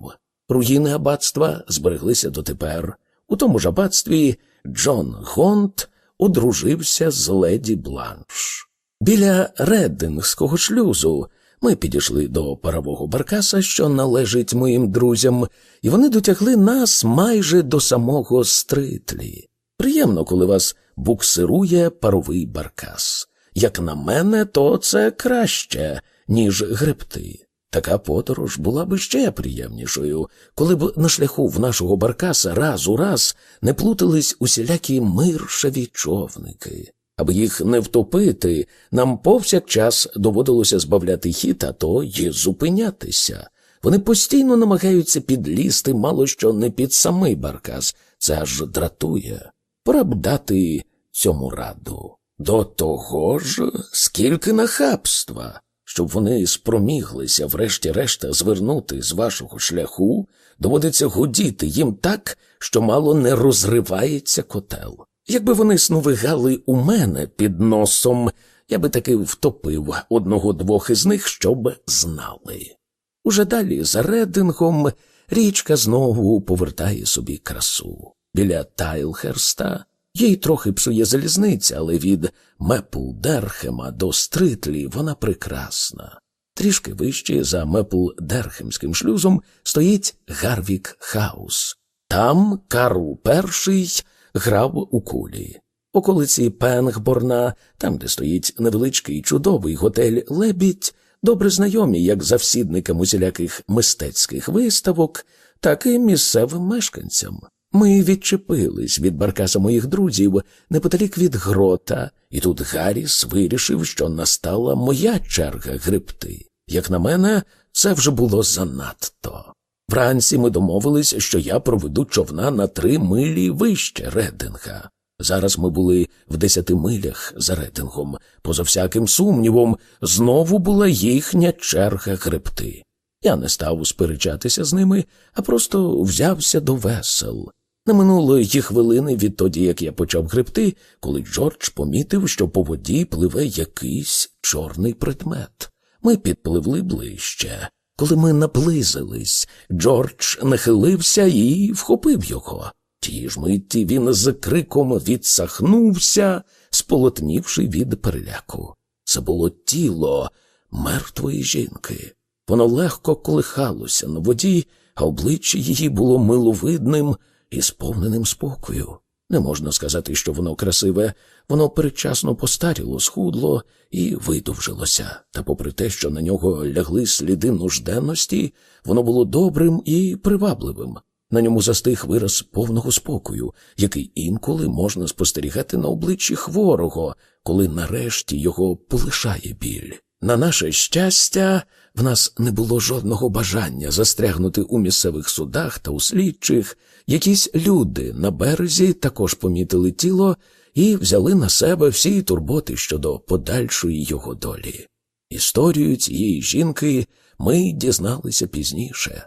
Руїни аббатства збереглися дотепер. У тому ж аббатстві Джон Гонт одружився з леді Бланш. Біля Реддингського шлюзу ми підійшли до парового баркаса, що належить моїм друзям, і вони дотягли нас майже до самого стритлі. Приємно, коли вас буксирує паровий баркас. Як на мене, то це краще, ніж гребти. Така подорож була би ще приємнішою, коли б на шляху в нашого баркаса раз у раз не плутались усілякі миршаві човники. Аби їх не втопити, нам повсякчас доводилося збавляти хід, а то й зупинятися. Вони постійно намагаються підлізти мало що не під самий баркас, це аж дратує. Б цьому раду. До того ж, скільки нахабства, щоб вони спроміглися, врешті-решта, звернути з вашого шляху, доводиться гудіти їм так, що мало не розривається котел. Якби вони сновигали у мене під носом, я би таки втопив одного двох із них, щоб знали. Уже далі, за редингом, річка знову повертає собі красу. Біля Тайлхерста їй трохи псує залізниця, але від Мепл-Дерхема до Стритлі вона прекрасна. Трішки вище за Мепл-Дерхемським шлюзом стоїть Гарвік Хаус. Там Карл І грав у кулі. Околиці Пенгборна, там, де стоїть невеличкий чудовий готель Лебідь, добре знайомі як завсідникам усіляких мистецьких виставок, так і місцевим мешканцям. Ми відчепились від баркаса моїх друзів неподалік від грота, і тут Гарріс вирішив, що настала моя черга грибти. Як на мене, це вже було занадто. Вранці ми домовились, що я проведу човна на три милі вище Рединга. Зараз ми були в десяти милях за Редингом. Поза всяким сумнівом, знову була їхня черга гребти. Я не став сперечатися з ними, а просто взявся до весел. Не минуло й хвилини відтоді, як я почав гребти, коли Джордж помітив, що по воді пливе якийсь чорний предмет. Ми підпливли ближче. Коли ми наблизились, Джордж нахилився і вхопив його. Ті ж митті він з криком відсахнувся, сполотнівши від переляку. Це було тіло мертвої жінки. Воно легко колихалося на воді, а обличчя її було миловидним і сповненим спокою. Не можна сказати, що воно красиве, воно передчасно постаріло, схудло і видовжилося, та, попри те, що на нього лягли сліди нужденності, воно було добрим і привабливим. На ньому застиг вираз повного спокою, який інколи можна спостерігати на обличчі хворого, коли нарешті його полишає біль. На наше щастя, в нас не було жодного бажання застрягнути у місцевих судах та у слідчих. Якісь люди на березі також помітили тіло і взяли на себе всі турботи щодо подальшої його долі. Історію цієї жінки ми дізналися пізніше.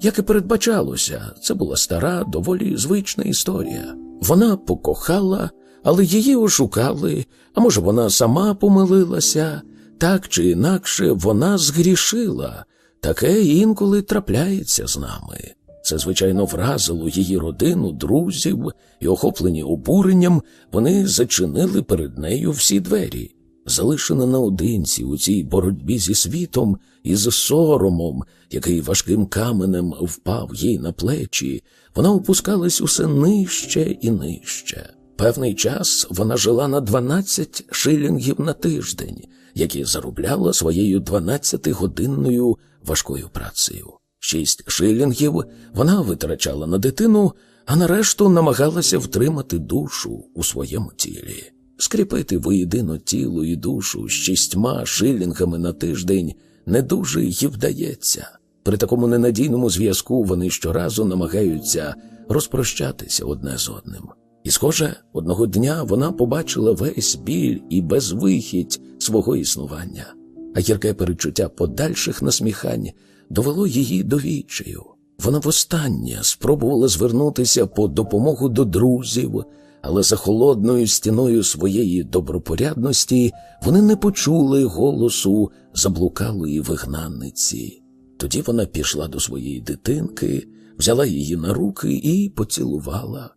Як і передбачалося, це була стара, доволі звична історія. Вона покохала, але її ошукали, а може, вона сама помилилася, так чи інакше вона згрішила. Таке інколи трапляється з нами. Це, звичайно, вразило її родину, друзів, і, охоплені обуренням, вони зачинили перед нею всі двері. Залишена наодинці у цій боротьбі зі світом і з соромом, який важким каменем впав їй на плечі, вона опускалась усе нижче і нижче. Певний час вона жила на 12 шилінгів на тиждень, які заробляла своєю 12-годинною важкою працею. Шість шилінгів вона витрачала на дитину, а нарешту намагалася втримати душу у своєму тілі. Скріпити воєдино тіло і душу з шістьма шилінгами на тиждень не дуже й вдається. При такому ненадійному зв'язку вони щоразу намагаються розпрощатися одне з одним. І, схоже, одного дня вона побачила весь біль і безвихідь свого існування, а гірке перечуття подальших насміхань довело її до відчаю. Вона востаннє спробувала звернутися по допомогу до друзів, але за холодною стіною своєї добропорядності вони не почули голосу заблукалої вигнанниці. Тоді вона пішла до своєї дитинки, взяла її на руки і поцілувала.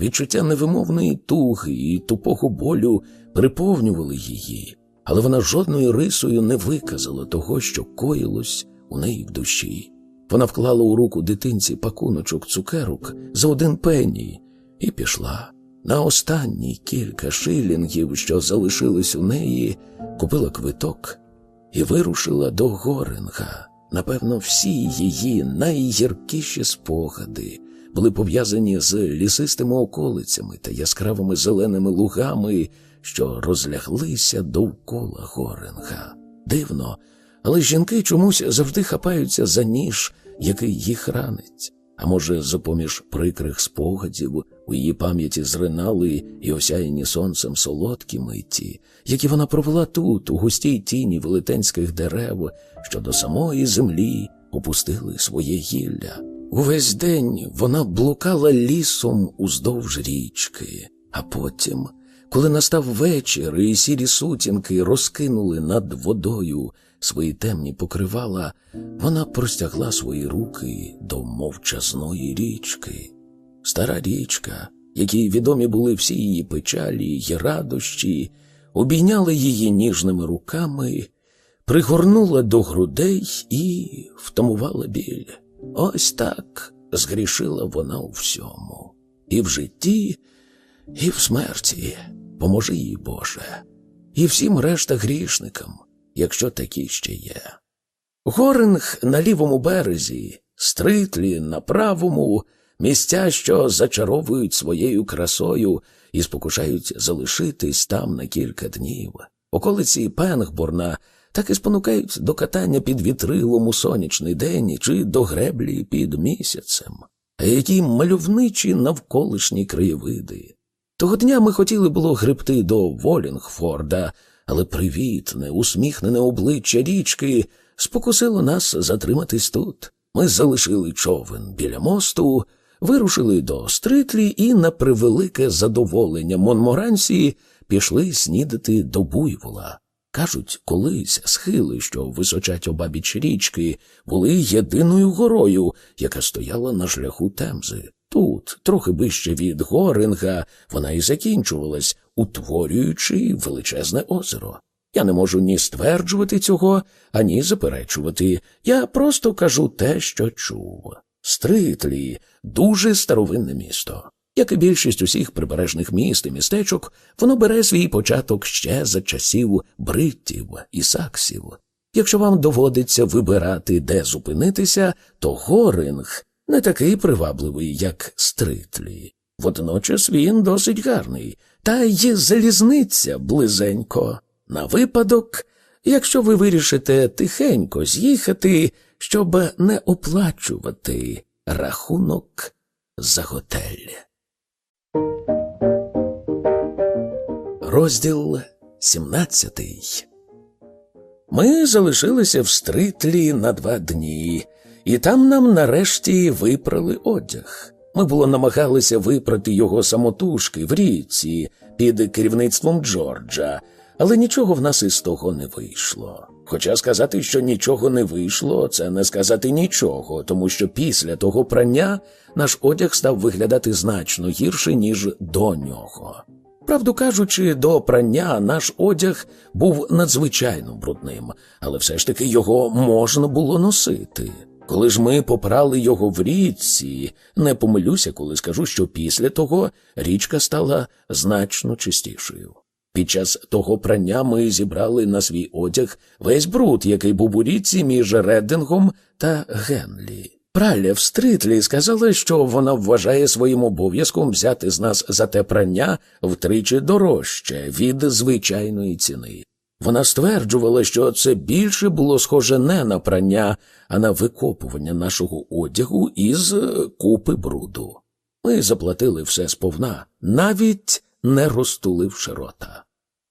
Відчуття невимовної туги і тупого болю приповнювали її, але вона жодною рисою не виказала того, що коїлось у неї в душі. Вона вклала у руку дитинці пакуночок цукерок за один пенні і пішла. На останні кілька шилінгів, що залишились у неї, купила квиток і вирушила до Горинга. Напевно, всі її найгіркіші спогади були пов'язані з лісистими околицями та яскравими зеленими лугами, що розляглися довкола Горинга. Дивно, але жінки чомусь завжди хапаються за ніж, який їх ранить. А може, за поміж прикрих спогадів у її пам'яті зринали і осяяні сонцем солодкі миті, які вона провела тут, у густій тіні велетенських дерев, що до самої землі опустили своє гілля. Увесь день вона блукала лісом уздовж річки, а потім, коли настав вечір, і сірі сутінки розкинули над водою свої темні покривала, вона простягла свої руки до мовчазної річки. Стара річка, якій відомі були всі її печалі й радощі, обійняла її ніжними руками, пригорнула до грудей і втамувала біль. Ось так згрішила вона у всьому. і в житті, і в смерті. Поможи їй, Боже, і всім решта грішникам, якщо такі ще є. Горинг на лівому березі, стритлі на правому, місця, що зачаровують своєю красою і спокушають залишитись там на кілька днів. Околиці Пенгборна так і спонукають до катання під вітрилом у сонячний день чи до греблі під місяцем, а які мальовничі навколишні краєвиди. Того дня ми хотіли було гребти до Волінгфорда, але привітне, усміхнене обличчя річки спокусило нас затриматись тут. Ми залишили човен біля мосту, вирушили до Стритлі і, на превелике задоволення Монморансії, пішли снідати до буйвола. Кажуть, колись схили, що височать обабіч річки, були єдиною горою, яка стояла на шляху Темзи. Тут, трохи вище від Горинга, вона і закінчувалась, утворюючи величезне озеро. Я не можу ні стверджувати цього, ані заперечувати. Я просто кажу те, що чув. Стритлі дуже старовинне місто. Як і більшість усіх прибережних міст і містечок, воно бере свій початок ще за часів бриттів і саксів. Якщо вам доводиться вибирати, де зупинитися, то Горинг не такий привабливий, як Стритлі. Водночас він досить гарний, та й залізниця близенько. На випадок, якщо ви вирішите тихенько з'їхати, щоб не оплачувати рахунок за готель. Розділ 17 Ми залишилися в стритлі на два дні, і там нам нарешті випрали одяг. Ми було намагалися випрати його самотужки в річці під керівництвом Джорджа, але нічого в нас із того не вийшло. Хоча сказати, що нічого не вийшло, це не сказати нічого, тому що після того прання наш одяг став виглядати значно гірше, ніж до нього. Правду кажучи, до прання наш одяг був надзвичайно брудним, але все ж таки його можна було носити. Коли ж ми попрали його в річці, не помилюся, коли скажу, що після того річка стала значно чистішою. Під час того прання ми зібрали на свій одяг весь бруд, який був у річці між Реддингом та Генлі. Праля в стритлі сказала, що вона вважає своїм обов'язком взяти з нас за те прання втричі дорожче від звичайної ціни. Вона стверджувала, що це більше було схоже не на прання, а на викопування нашого одягу із купи бруду. Ми заплатили все сповна, навіть не розтуливши рота.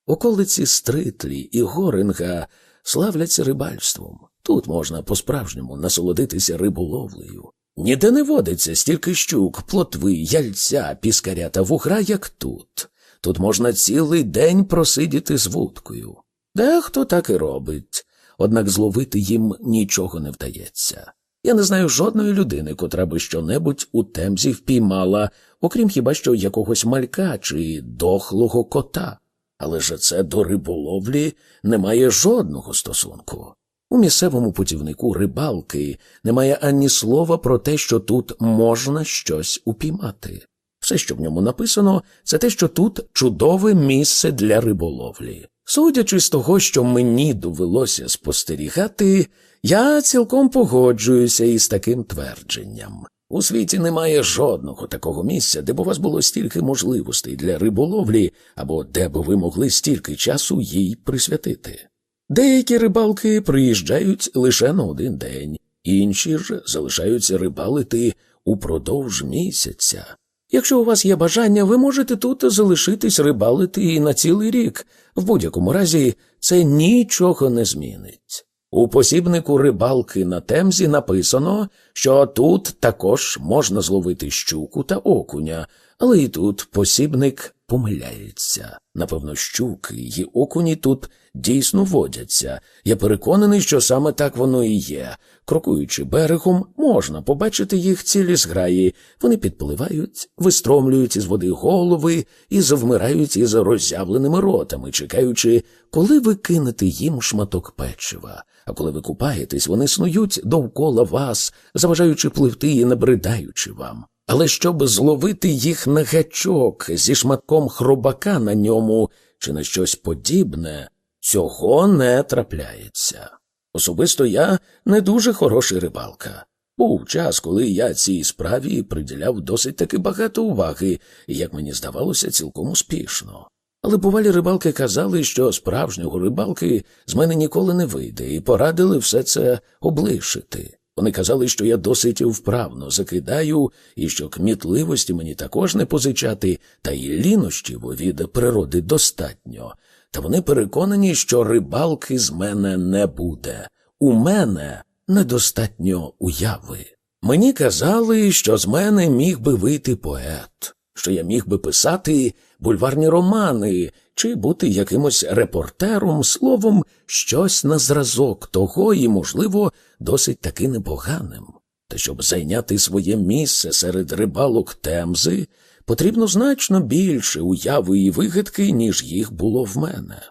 Околиці Стритлі і Горинга славляться рибальством. Тут можна по-справжньому насолодитися риболовлею. Ніде не водиться стільки щук, плотви, яльця, піскаря та вугра, як тут. Тут можна цілий день просидіти з вудкою. Дехто так і робить, однак зловити їм нічого не вдається. Я не знаю жодної людини, котра би щонебудь у темзі впіймала, окрім хіба що якогось малька чи дохлого кота. Але ж це до риболовлі не має жодного стосунку. У місцевому путівнику рибалки немає ані слова про те, що тут можна щось упіймати. Все, що в ньому написано, це те, що тут чудове місце для риболовлі. Судячи з того, що мені довелося спостерігати, я цілком погоджуюся із таким твердженням. У світі немає жодного такого місця, де б у вас було стільки можливостей для риболовлі, або де б ви могли стільки часу їй присвятити. Деякі рибалки приїжджають лише на один день, інші ж залишаються рибалити упродовж місяця. Якщо у вас є бажання, ви можете тут залишитись рибалити і на цілий рік. В будь-якому разі це нічого не змінить. У посібнику рибалки на темзі написано, що тут також можна зловити щуку та окуня, але і тут посібник помиляється. Напевно, щуки й окуні тут дійсно водяться. Я переконаний, що саме так воно і є. Крокуючи берегом, можна побачити їх цілі зграї. Вони підпливають, вистромлюють із води голови і завмирають із роззявленими ротами, чекаючи, коли ви кинете їм шматок печива. А коли ви купаєтесь, вони снують довкола вас, заважаючи пливти і набридаючи вам. Але щоб зловити їх на гачок зі шматком хробака на ньому чи на щось подібне, цього не трапляється. Особисто я не дуже хороший рибалка. Був час, коли я цій справі приділяв досить таки багато уваги, і, як мені здавалося, цілком успішно. Але бувалі рибалки казали, що справжнього рибалки з мене ніколи не вийде, і порадили все це облишити. Вони казали, що я досить вправно закидаю, і що кмітливості мені також не позичати, та й лінощів від природи достатньо. Та вони переконані, що рибалки з мене не буде. У мене недостатньо уяви. Мені казали, що з мене міг би вийти поет, що я міг би писати бульварні романи чи бути якимось репортером, словом, щось на зразок того і, можливо, досить таки непоганим. Та щоб зайняти своє місце серед рибалок темзи, потрібно значно більше уяви і вигадки, ніж їх було в мене.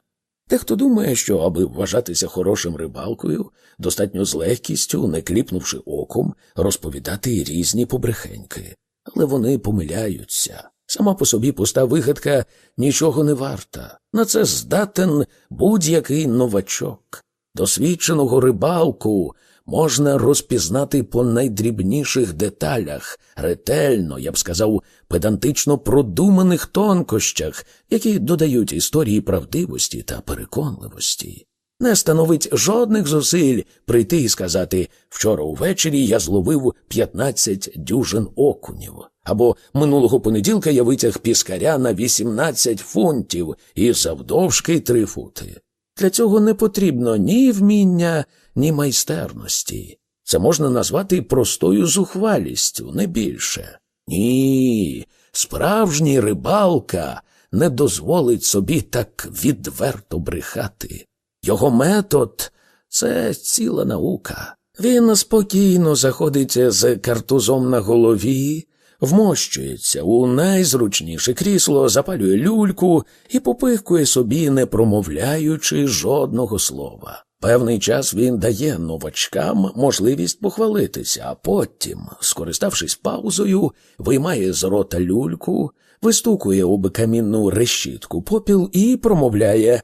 Дехто думає, що, аби вважатися хорошим рибалкою, достатньо з легкістю, не кліпнувши оком, розповідати різні побрехеньки, але вони помиляються. Сама по собі пуста вигадка нічого не варта. На це здатен будь-який новачок. Досвідченого рибалку можна розпізнати по найдрібніших деталях, ретельно, я б сказав, педантично продуманих тонкощах, які додають історії правдивості та переконливості. Не становить жодних зусиль прийти і сказати вчора увечері я зловив 15 дюжин окунів, або минулого понеділка я витяг піскаря на 18 фунтів і завдовжки 3 фути. Для цього не потрібно ні вміння, ні майстерності. Це можна назвати простою зухвалістю, не більше. Ні, справжній рибалка не дозволить собі так відверто брехати. Його метод це ціла наука. Він спокійно заходить з картузом на голові, вмощується у найзручніше крісло, запалює люльку і попихкує собі, не промовляючи жодного слова. Певний час він дає новачкам можливість похвалитися, а потім, скориставшись паузою, виймає з рота люльку, вистукує об камінну решітку попіл і промовляє.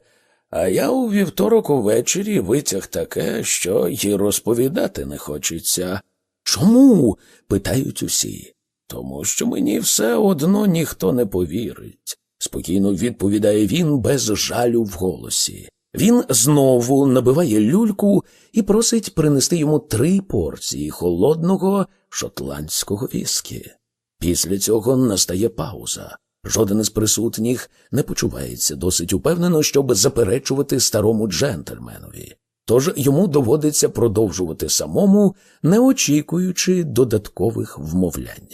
А я у вівторок увечері витяг таке, що й розповідати не хочеться. Чому? питають усі. Тому що мені все одно ніхто не повірить, спокійно відповідає він без жалю в голосі. Він знову набиває люльку і просить принести йому три порції холодного шотландського віскі. Після цього настає пауза. Жоден із присутніх не почувається досить упевнено, щоб заперечувати старому джентльменові. Тож йому доводиться продовжувати самому, не очікуючи додаткових вмовлянь.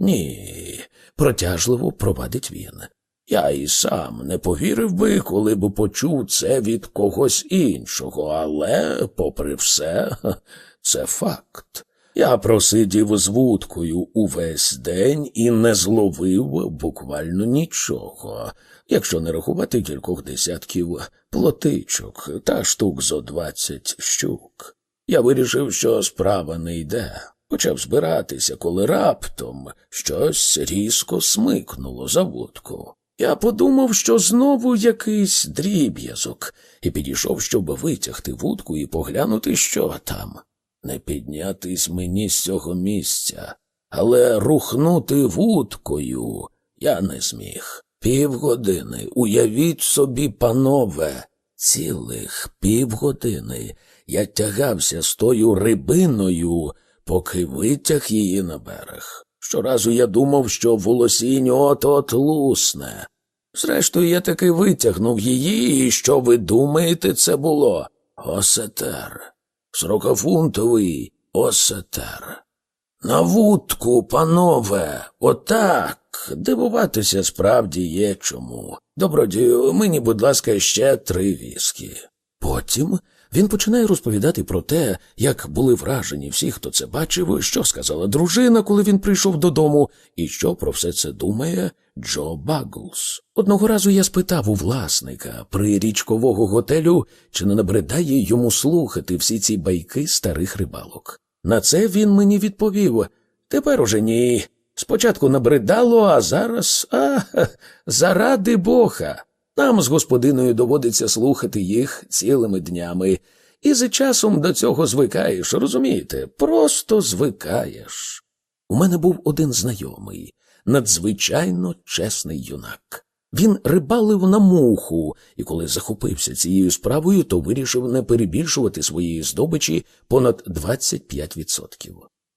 Ні, протяжливо провадить він. Я і сам не повірив би, коли б почув це від когось іншого, але, попри все, це факт. Я просидів з вудкою увесь день і не зловив буквально нічого, якщо не рахувати кількох десятків плотичок та штук зо двадцять щук. Я вирішив, що справа не йде. Почав збиратися, коли раптом щось різко смикнуло за вудку. Я подумав, що знову якийсь дріб'язок, і підійшов, щоб витягти вудку і поглянути, що там. Не піднятись мені з цього місця, але рухнути вудкою я не зміг. Півгодини, уявіть собі, панове, цілих півгодини я тягався з тою рибиною, поки витяг її на берег. Щоразу я думав, що волосінь от-от лусне. Зрештою, я таки витягнув її, і що ви думаєте, це було? Осетер. Сорокафунтовий осетер. На вудку, панове, отак. Дивуватися справді є чому. Добродію, мені, будь ласка, ще три віскі. Потім він починає розповідати про те, як були вражені всі, хто це бачив, що сказала дружина, коли він прийшов додому, і що про все це думає Джо Баглс. Одного разу я спитав у власника при річкового готелю, чи не набридає йому слухати всі ці байки старих рибалок. На це він мені відповів Тепер уже ні. Спочатку набридало, а зараз, а, заради Бога. Нам з господиною доводиться слухати їх цілими днями, і за часом до цього звикаєш, розумієте? Просто звикаєш. У мене був один знайомий, надзвичайно чесний юнак. Він рибалив на муху, і коли захопився цією справою, то вирішив не перебільшувати своєї здобичі понад 25%.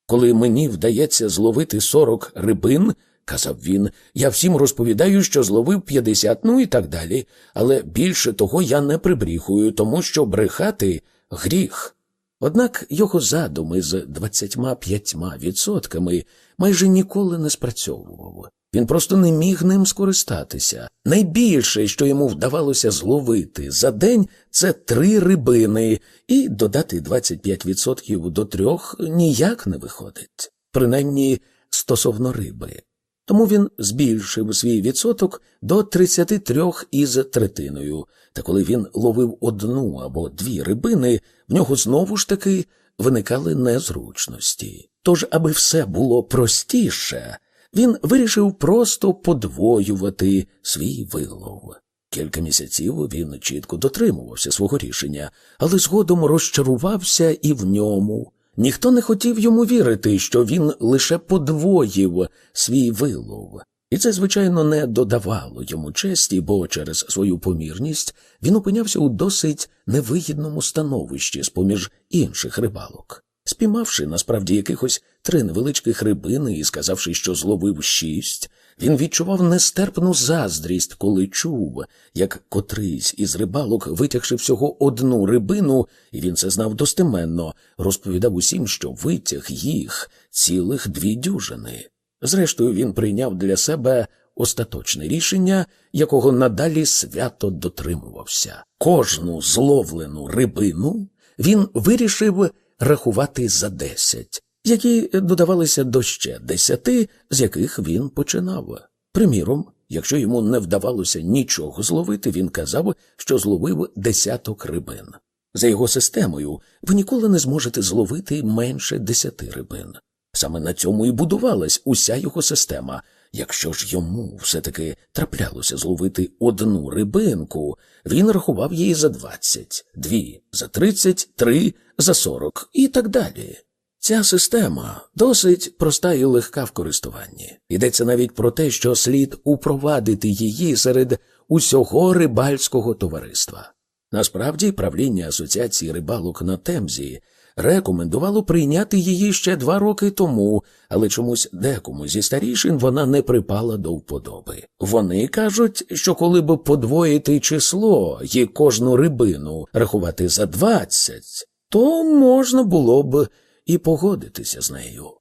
Коли мені вдається зловити 40 рибин, казав він, я всім розповідаю, що зловив 50, ну і так далі, але більше того я не прибріхую, тому що брехати гріх. Однак його задуми з 25% майже ніколи не спрацьовував. Він просто не міг ним скористатися. Найбільше, що йому вдавалося зловити за день, це три рибини, і додати 25% до трьох ніяк не виходить, принаймні стосовно риби. Тому він збільшив свій відсоток до 33 із третиною, та коли він ловив одну або дві рибини, в нього знову ж таки виникали незручності. Тож, аби все було простіше, він вирішив просто подвоювати свій вилов. Кілька місяців він чітко дотримувався свого рішення, але згодом розчарувався і в ньому. Ніхто не хотів йому вірити, що він лише подвоїв свій вилов. І це, звичайно, не додавало йому честі, бо через свою помірність він опинявся у досить невигідному становищі з поміж інших рибалок. Спіймавши насправді якихось три невеличких рибини і сказавши, що зловив шість, він відчував нестерпну заздрість, коли чув, як котрийсь із рибалок, витягши всього одну рибину, і він це знав достеменно, розповідав усім, що витяг їх цілих дві дюжини. Зрештою, він прийняв для себе остаточне рішення, якого надалі свято дотримувався. Кожну зловлену рибину він вирішив рахувати за десять, які додавалися до ще десяти, з яких він починав. Приміром, якщо йому не вдавалося нічого зловити, він казав, що зловив десяток рибин. За його системою, ви ніколи не зможете зловити менше десяти рибин. Саме на цьому і будувалась уся його система. Якщо ж йому все-таки траплялося зловити одну рибинку, він рахував її за двадцять, дві, за тридцять, три, за сорок і так далі. Ця система досить проста і легка в користуванні. Йдеться навіть про те, що слід упровадити її серед усього рибальського товариства. Насправді, правління Асоціації рибалок на Темзі рекомендувало прийняти її ще два роки тому, але чомусь декому зі старішин вона не припала до вподоби. Вони кажуть, що коли б подвоїти число і кожну рибину рахувати за двадцять, то можна було б і погодитися з нею.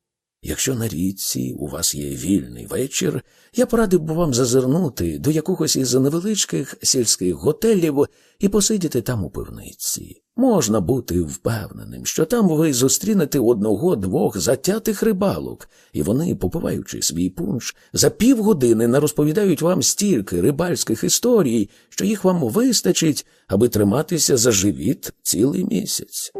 Якщо на річці у вас є вільний вечір, я порадив би вам зазирнути до якогось із невеличких сільських готелів і посидіти там у пивниці. Можна бути впевненим, що там ви зустрінете одного-двох затятих рибалок, і вони, попиваючи свій пунш, за півгодини нарозповідають вам стільки рибальських історій, що їх вам вистачить, аби триматися за живіт цілий місяць.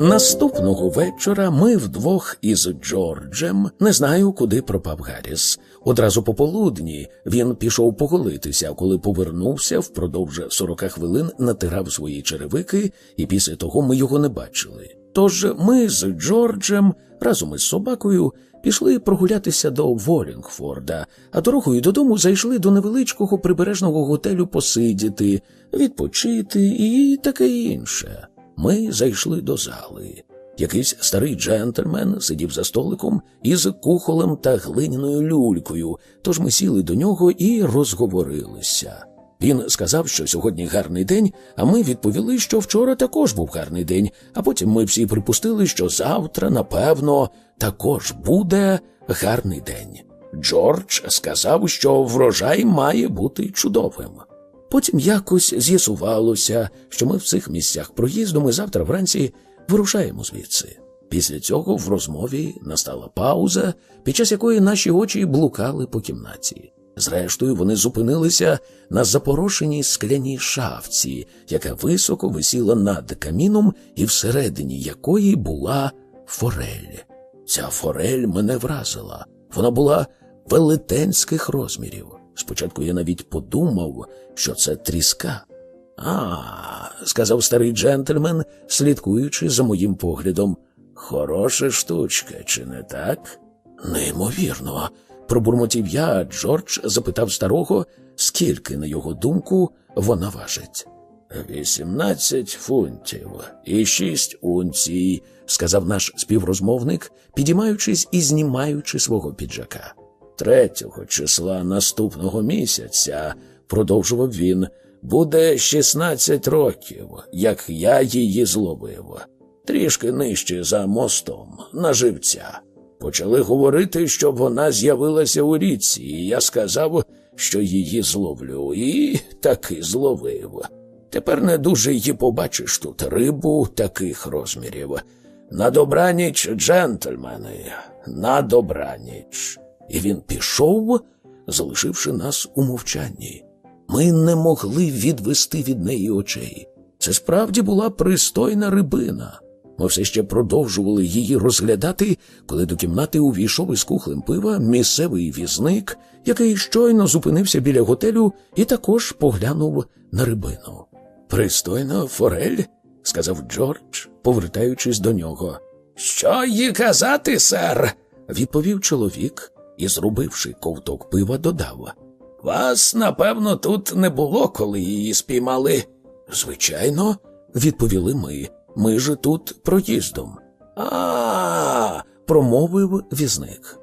Наступного вечора ми вдвох із Джорджем не знаю, куди пропав Гарріс. Одразу пополудні він пішов поголитися, коли повернувся, впродовж сорока хвилин натирав свої черевики, і після того ми його не бачили. Тож ми з Джорджем разом із собакою пішли прогулятися до Волінгфорда, а дорогою додому зайшли до невеличкого прибережного готелю посидіти, відпочити і таке інше. Ми зайшли до зали. Якийсь старий джентльмен сидів за столиком із кухолем та глиняною люлькою, тож ми сіли до нього і розговорилися. Він сказав, що сьогодні гарний день, а ми відповіли, що вчора також був гарний день, а потім ми всі припустили, що завтра, напевно, також буде гарний день. Джордж сказав, що врожай має бути чудовим. Потім якось з'ясувалося, що ми в цих місцях проїзду ми завтра вранці вирушаємо звідси. Після цього в розмові настала пауза, під час якої наші очі блукали по кімнаті. Зрештою, вони зупинилися на запорошеній скляній шафці, яка високо висіла над каміном, і всередині якої була форель. Ця форель мене вразила. Вона була велетенських розмірів. Спочатку я навіть подумав, що це тріска. А, сказав старий джентльмен, слідкуючи за моїм поглядом. Хороша штучка, чи не так? Неймовірно. Пробурмотів я, Джордж запитав старого, скільки, на його думку, вона важить. Вісімнадцять фунтів і шість унцій, сказав наш співрозмовник, підіймаючись і знімаючи свого піджака. Третього числа наступного місяця, продовжував він, буде шістнадцять років, як я її зловив, трішки нижче за мостом, на живця. Почали говорити, щоб вона з'явилася у річці, і я сказав, що її зловлю, і таки зловив. Тепер не дуже її побачиш тут рибу таких розмірів. На добраніч, джентльмени, на добраніч. І він пішов, залишивши нас у мовчанні. Ми не могли відвести від неї очей. Це справді була пристойна рибина. Ми все ще продовжували її розглядати, коли до кімнати увійшов із кухлем пива місцевий візник, який щойно зупинився біля готелю і також поглянув на рибину. Пристойна форель, сказав Джордж, повертаючись до нього. Що їй казати, сер? відповів чоловік і, зробивши ковток пива, додав. Вас, напевно, тут не було, коли її спіймали. Звичайно, відповіли ми. Ми ж тут проїздом. А, промовив візник.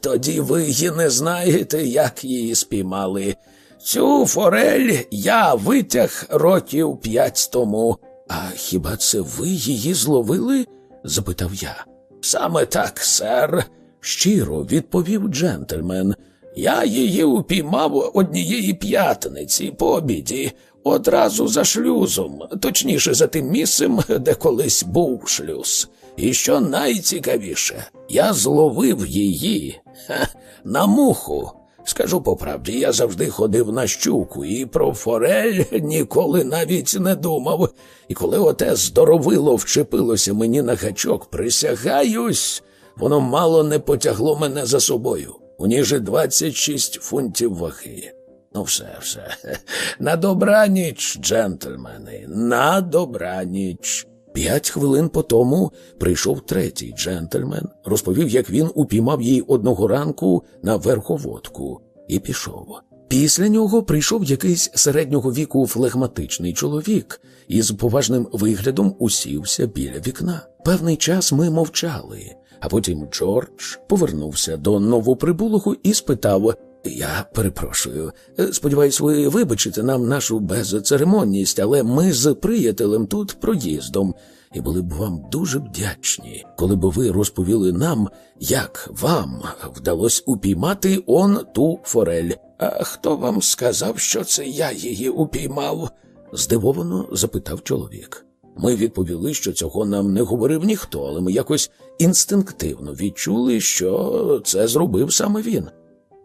Тоді ви й не знаєте, як її спіймали. Цю форель я витяг років п'ять тому. А хіба це ви її зловили? запитав я. Саме так, сер, щиро відповів джентльмен. Я її упіймав однієї п'ятниці по обіді, одразу за шлюзом, точніше за тим місцем, де колись був шлюз. І що найцікавіше, я зловив її ха, на муху. Скажу по правді, я завжди ходив на щуку і про форель ніколи навіть не думав. І коли оте здоровило вчепилося мені на гачок, присягаюсь, воно мало не потягло мене за собою. У ній же 26 фунтів ваги. Ну, все, все. На добраніч, джентльмени, на добраніч. П'ять хвилин по тому прийшов третій джентльмен, розповів, як він упіймав її одного ранку на верховодку, і пішов. Після нього прийшов якийсь середнього віку флегматичний чоловік і з поважним виглядом усівся біля вікна. Певний час ми мовчали, а потім Джордж повернувся до новоприбулого і спитав: Я перепрошую, сподіваюсь, ви вибачите нам нашу безцеремонність, але ми з приятелем тут проїздом, і були б вам дуже вдячні, коли б ви розповіли нам, як вам вдалося упіймати он ту форель. А хто вам сказав, що це я її упіймав? здивовано запитав чоловік. Ми відповіли, що цього нам не говорив ніхто, але ми якось інстинктивно відчули, що це зробив саме він.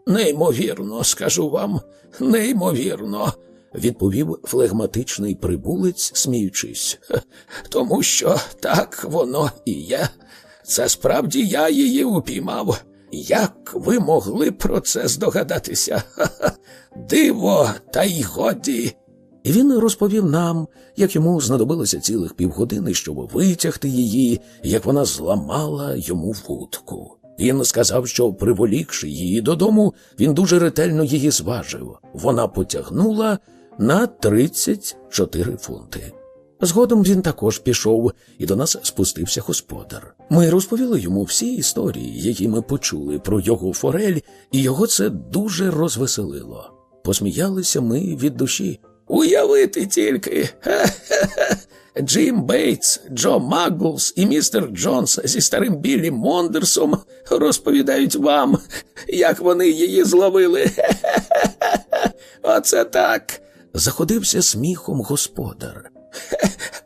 Неймовірно, скажу вам, неймовірно, відповів флегматичний прибулець, сміючись. Тому що так воно і є. Це справді я її упіймав. Як ви могли про це здогадатися? Диво, та й годі. І він розповів нам, як йому знадобилося цілих півгодини, щоб витягти її, як вона зламала йому вудку. Він сказав, що, приволікши її додому, він дуже ретельно її зважив. Вона потягнула на 34 фунти. Згодом він також пішов, і до нас спустився господар. Ми розповіли йому всі історії, які ми почули про його форель, і його це дуже розвеселило. Посміялися ми від душі. Уявити тільки. Ха-ха-ха. Джим Бейтс, Джо Магглс і містер Джонс зі старим Біллі Мондерсом розповідають вам, як вони її зловили. Оце так. Заходився сміхом господар.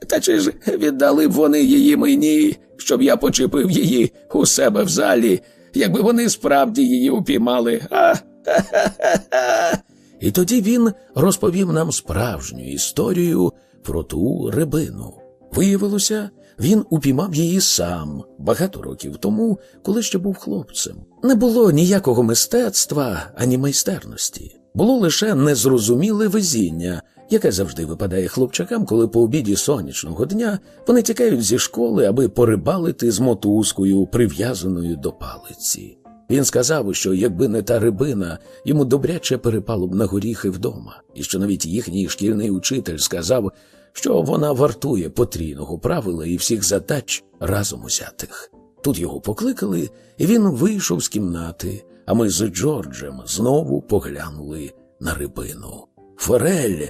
Та чи ж віддали б вони її мені, щоб я почепив її у себе в залі, якби вони справді її упіймали? А? Ха-ха-ха. І тоді він розповів нам справжню історію про ту рибину. Виявилося, він упіймав її сам багато років тому, коли ще був хлопцем. Не було ніякого мистецтва ані майстерності. Було лише незрозуміле везіння, яке завжди випадає хлопчакам, коли по обіді сонячного дня вони тікають зі школи, аби порибалити з мотузкою, прив'язаною до палиці. Він сказав, що якби не та рибина, йому добряче перепало б на горіхи вдома, і що навіть їхній шкільний учитель сказав, що вона вартує потрійного правила і всіх задач разом узятих. Тут його покликали, і він вийшов з кімнати, а ми з Джорджем знову поглянули на рибину. Форель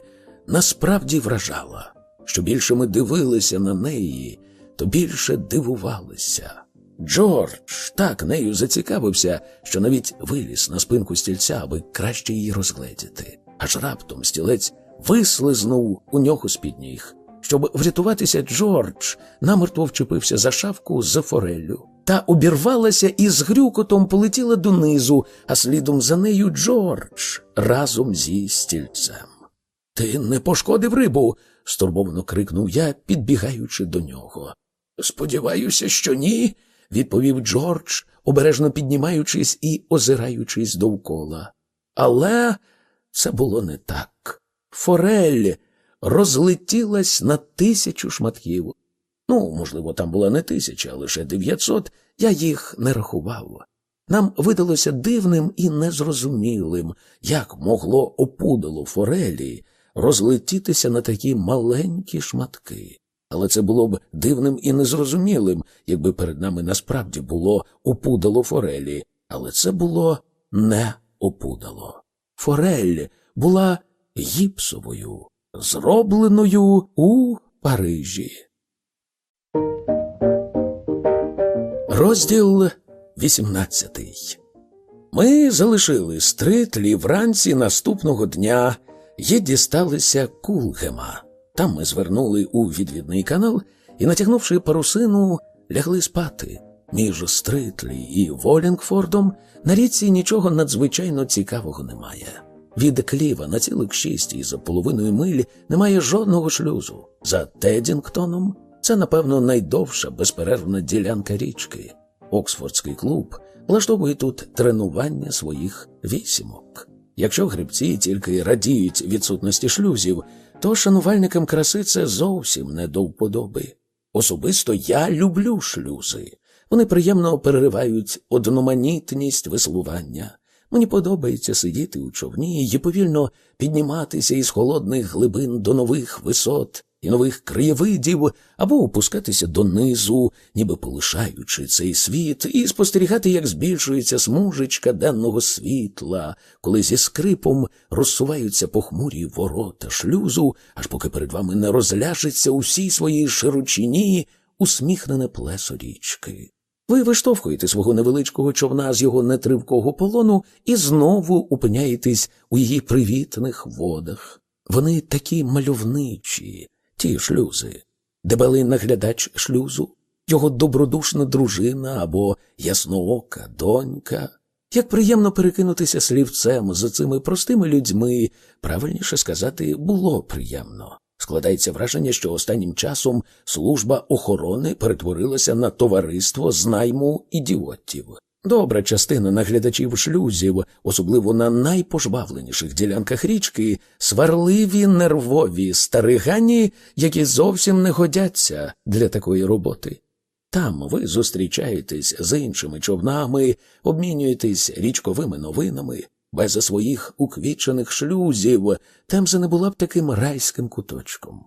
насправді вражала. Що більше ми дивилися на неї, то більше дивувалися. Джордж так нею зацікавився, що навіть виліз на спинку стільця, аби краще її розгледіти. Аж раптом стілець вислизнув у нього з-під ніг. Щоб врятуватися, Джордж намертво вчепився за шавку за фореллю. Та обірвалася і з грюкотом полетіла донизу, а слідом за нею Джордж разом зі стільцем. Ти не пошкодив рибу? стурбовано крикнув я, підбігаючи до нього. Сподіваюся, що ні, відповів Джордж, обережно піднімаючись і озираючись довкола. Але це було не так. Форель розлетілась на тисячу шматків. Ну, можливо, там була не тисяча, а лише дев'ятсот, я їх не рахував. Нам видалося дивним і незрозумілим, як могло опудало форелі розлетітися на такі маленькі шматки. Але це було б дивним і незрозумілим, якби перед нами насправді було опудало форелі, але це було не опудало. Форель була гіпсовою, зробленою у Парижі. Розділ 18 Ми залишили стритлі вранці наступного дня і дісталися Кулгема. Там ми звернули у відвідний канал і, натягнувши парусину, лягли спати. Між Стритлі і Волінгфордом на річці нічого надзвичайно цікавого немає. Від кліва на цілих шість і за половиною милі немає жодного шлюзу. За Тедінгтоном це, напевно, найдовша безперервна ділянка річки. Оксфордський клуб влаштовує тут тренування своїх вісімок. Якщо грибці тільки радіють відсутності шлюзів, то шанувальникам краси це зовсім не до вподоби. Особисто я люблю шлюзи. Вони приємно переривають одноманітність веслування. Мені подобається сидіти у човні і повільно підніматися із холодних глибин до нових висот і нових краєвидів, або опускатися донизу, ніби полишаючи цей світ, і спостерігати, як збільшується смужечка денного світла, коли зі скрипом розсуваються похмурі ворота шлюзу, аж поки перед вами не розляжеться у всій своїй широчині усміхнене плесо річки. Ви виштовхуєте свого невеличкого човна з його нетривкого полону і знову опиняєтесь у її привітних водах. Вони такі мальовничі, ті шлюзи, дебелий наглядач шлюзу, його добродушна дружина або ясноока донька. Як приємно перекинутися слівцем за цими простими людьми, правильніше сказати, було приємно. Складається враження, що останнім часом служба охорони перетворилася на товариство з найму ідіотів. Добра частина наглядачів шлюзів, особливо на найпожвавленіших ділянках річки, сварливі нервові старигані, які зовсім не годяться для такої роботи. Там ви зустрічаєтесь з іншими човнами, обмінюєтесь річковими новинами, без своїх уквічених шлюзів, Темза не була б таким райським куточком.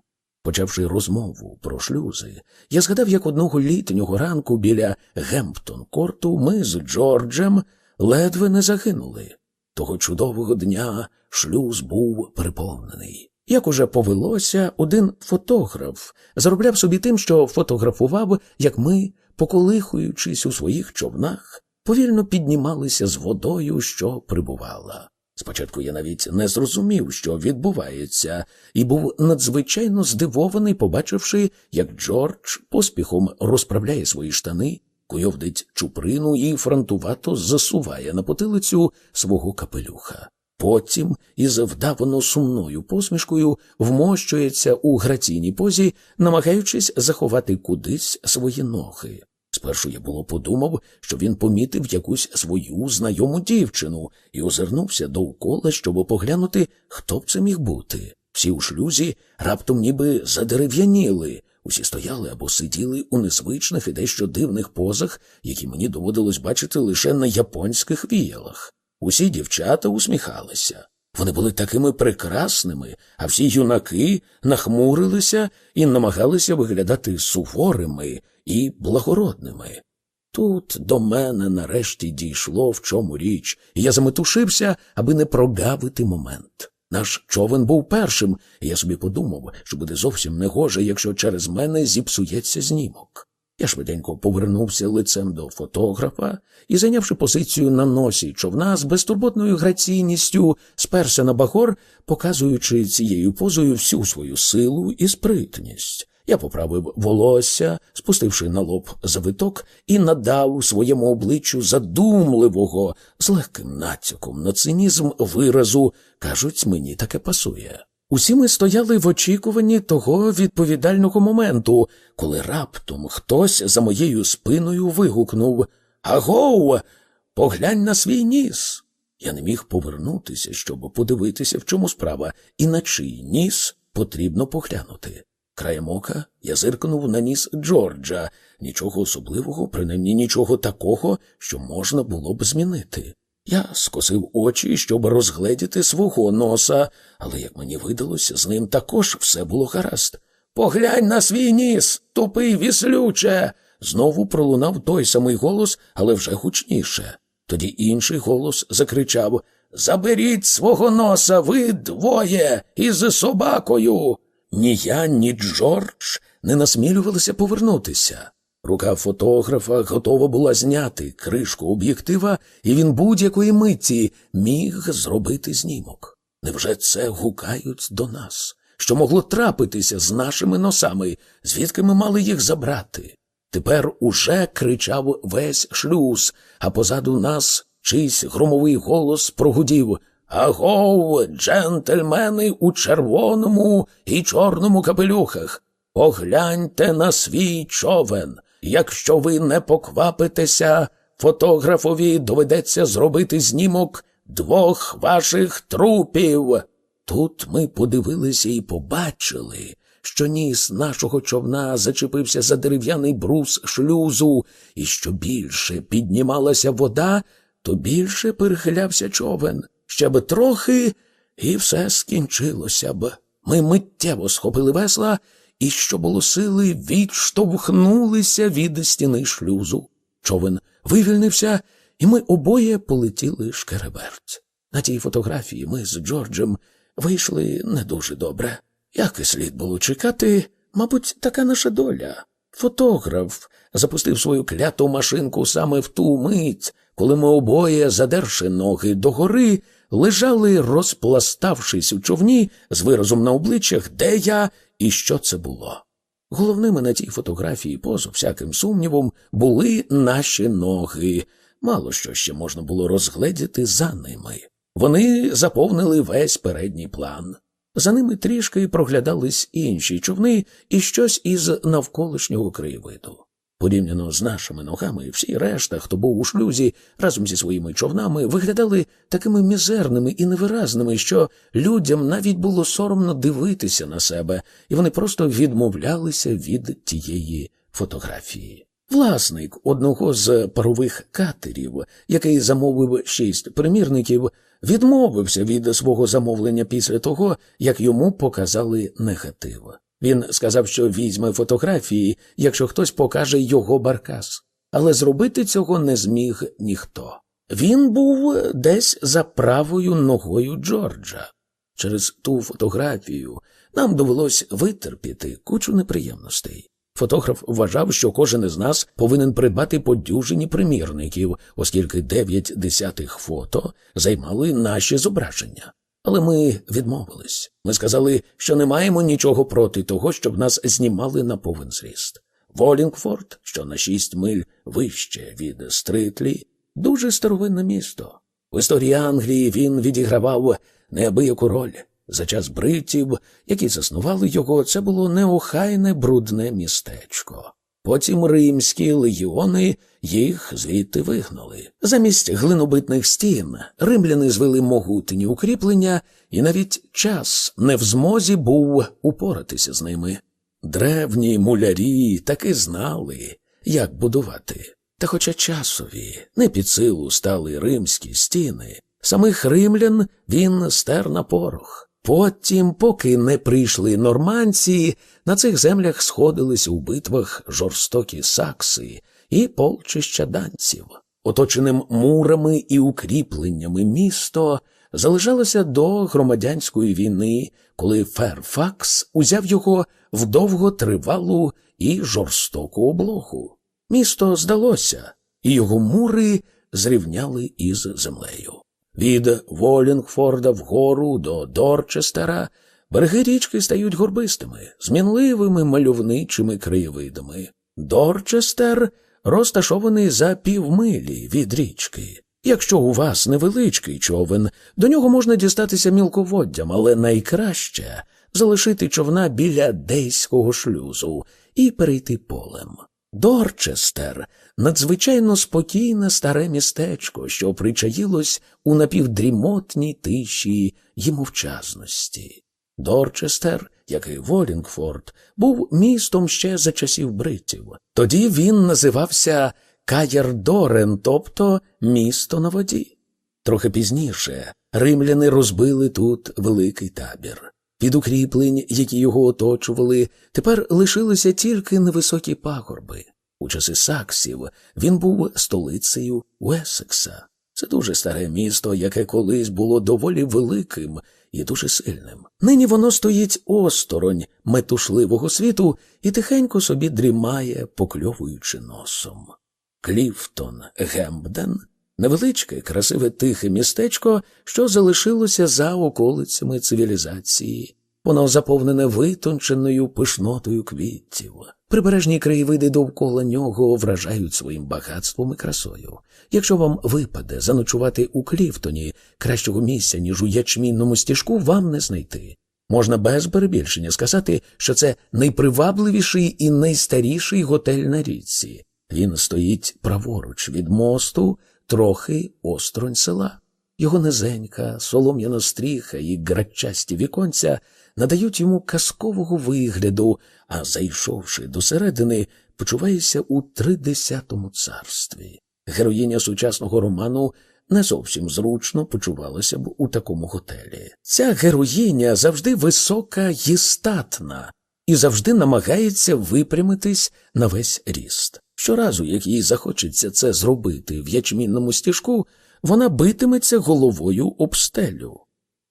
Почавши розмову про шлюзи, я згадав, як одного літнього ранку біля Гемптон корту ми з Джорджем ледве не загинули. Того чудового дня шлюз був переповнений. Як уже повелося, один фотограф заробляв собі тим, що фотографував, як ми, поколихуючись у своїх човнах, повільно піднімалися з водою, що прибувала. Спочатку я навіть не зрозумів, що відбувається, і був надзвичайно здивований, побачивши, як Джордж поспіхом розправляє свої штани, куйовдить чуприну і фронтувато засуває на потилицю свого капелюха. Потім із вдавано сумною посмішкою вмощується у граційній позі, намагаючись заховати кудись свої ноги. Спершу я було подумав, що він помітив якусь свою знайому дівчину і озирнувся довкола, щоб поглянути, хто б це міг бути. Всі у шлюзі раптом ніби задерев'яніли, усі стояли або сиділи у незвичних і дещо дивних позах, які мені доводилось бачити лише на японських віялах. Усі дівчата усміхалися. Вони були такими прекрасними, а всі юнаки нахмурилися і намагалися виглядати суворими і благородними. Тут до мене нарешті дійшло в чому річ, і я заметушився, аби не прогавити момент. Наш човен був першим, і я собі подумав, що буде зовсім негоже, якщо через мене зіпсується знімок. Я швиденько повернувся лицем до фотографа і, зайнявши позицію на носі човна з безтурботною граційністю, сперся на багор, показуючи цією позою всю свою силу і спритність. Я поправив волосся, спустивши на лоб завиток, і надав своєму обличчю задумливого, з легким натяком на цинізм виразу, кажуть, мені таке пасує. Усі ми стояли в очікуванні того відповідального моменту, коли раптом хтось за моєю спиною вигукнув Агоу, поглянь на свій ніс. Я не міг повернутися, щоб подивитися, в чому справа, і на чий ніс потрібно поглянути. Краєм ока я зиркнув на ніс Джорджа, нічого особливого, принаймні нічого такого, що можна було б змінити. Я скосив очі, щоб розгледіти свого носа, але, як мені видалося, з ним також все було гаразд. Поглянь на свій ніс, тупий віслюче. Знову пролунав той самий голос, але вже гучніше. Тоді інший голос закричав Заберіть свого носа, ви двоє, із собакою. Ні я, ні Джордж не насмілювалися повернутися. Рука фотографа готова була зняти кришку об'єктива, і він будь-якої миті міг зробити знімок. Невже це гукають до нас? Що могло трапитися з нашими носами, звідки ми мали їх забрати? Тепер уже кричав весь шлюз, а позаду нас чийсь громовий голос прогудів Агов, джентльмени у червоному і чорному капелюхах. Погляньте на свій човен. Якщо ви не поквапитеся, фотографові доведеться зробити знімок двох ваших трупів. Тут ми подивилися і побачили, що ніс нашого човна зачепився за дерев'яний брус шлюзу, і що більше піднімалася вода, то більше перехилявся човен. Ще б трохи, і все скінчилося б. Ми миттєво схопили весла і, що було сили, відштовхнулися від стіни шлюзу. Човен вивільнився, і ми обоє полетіли шкереберть. На тій фотографії ми з Джорджем вийшли не дуже добре. Як і слід було чекати, мабуть, така наша доля. Фотограф запустив свою кляту машинку саме в ту мить, коли ми обоє, задерши ноги догори, лежали, розпластавшись у човні з виразом на обличчях, де я і що це було. Головними на тій фотографії, поза всяким сумнівом, були наші ноги. Мало що ще можна було розгледіти за ними. Вони заповнили весь передній план. За ними трішки проглядались інші човни і щось із навколишнього краєвиду. Порівняно з нашими ногами, всі решта, хто був у шлюзі разом зі своїми човнами, виглядали такими мізерними і невиразними, що людям навіть було соромно дивитися на себе, і вони просто відмовлялися від тієї фотографії. Власник одного з парових катерів, який замовив шість примірників, відмовився від свого замовлення після того, як йому показали негатив. Він сказав, що візьме фотографії, якщо хтось покаже його баркас, але зробити цього не зміг ніхто. Він був десь за правою ногою Джорджа. Через ту фотографію нам довелось витерпіти кучу неприємностей. Фотограф вважав, що кожен із нас повинен придбати по дюжині примірників, оскільки дев'ять десятих фото займали наші зображення. Але ми відмовились. Ми сказали, що не маємо нічого проти того, щоб нас знімали на повен зріст. Волінгфорд, що на шість миль вище від Стритлі, дуже старовинне місто. В історії Англії він відігравав неабияку роль. За час бритів, які заснували його, це було неохайне брудне містечко. Потім римські легіони їх звідти вигнали. Замість глинобитних стін римляни звели могутні укріплення, і навіть час не в змозі був упоратися з ними. Древні мулярі таки знали, як будувати. Та хоча часові не під силу стали римські стіни, самих римлян він стер на порох. Потім, поки не прийшли норманці, на цих землях сходились у битвах жорстокі сакси і полчища данців. Оточеним мурами і укріпленнями місто залишалося до громадянської війни, коли Ферфакс узяв його в довготривалу і жорстоку облогу. Місто здалося, і його мури зрівняли із землею. Від Волінгфорда вгору до Дорчестера береги річки стають горбистими, змінливими мальовничими краєвидами. Дорчестер розташований за півмилі від річки. Якщо у вас невеличкий човен, до нього можна дістатися мілководдям, але найкраще залишити човна біля дейського шлюзу і перейти полем. Дорчестер надзвичайно спокійне старе містечко, що причаїлось у напівдрімотній тиші й мовчазності. Дорчестер, як і Волінгфорд, був містом ще за часів бритів. Тоді він називався Каєрдорен, тобто місто на воді. Трохи пізніше римляни розбили тут великий табір. Від укріплень, які його оточували, тепер лишилися тільки невисокі пагорби. У часи саксів він був столицею Уесекса. Це дуже старе місто, яке колись було доволі великим і дуже сильним. Нині воно стоїть осторонь метушливого світу і тихенько собі дрімає, покльовуючи носом. Кліфтон Гембден невеличке, красиве тихе містечко, що залишилося за околицями цивілізації. Воно заповнене витонченою пишнотою квітів. Прибережні краєвиди довкола нього вражають своїм багатством і красою. Якщо вам випаде заночувати у Кліфтоні кращого місця, ніж у ячмінному стіжку, вам не знайти. Можна без перебільшення сказати, що це найпривабливіший і найстаріший готель на річці. Він стоїть праворуч від мосту, трохи осторонь села. Його низенька, солом'яна стріха і грачасті віконця надають йому казкового вигляду, а зайшовши досередини, почуваєшся у тридесятому царстві. Героїня сучасного роману не зовсім зручно почувалася б у такому готелі. Ця героїня завжди висока і статна і завжди намагається випрямитись на весь ріст. Щоразу, як їй захочеться це зробити в ячмінному стіжку, вона битиметься головою об стелю.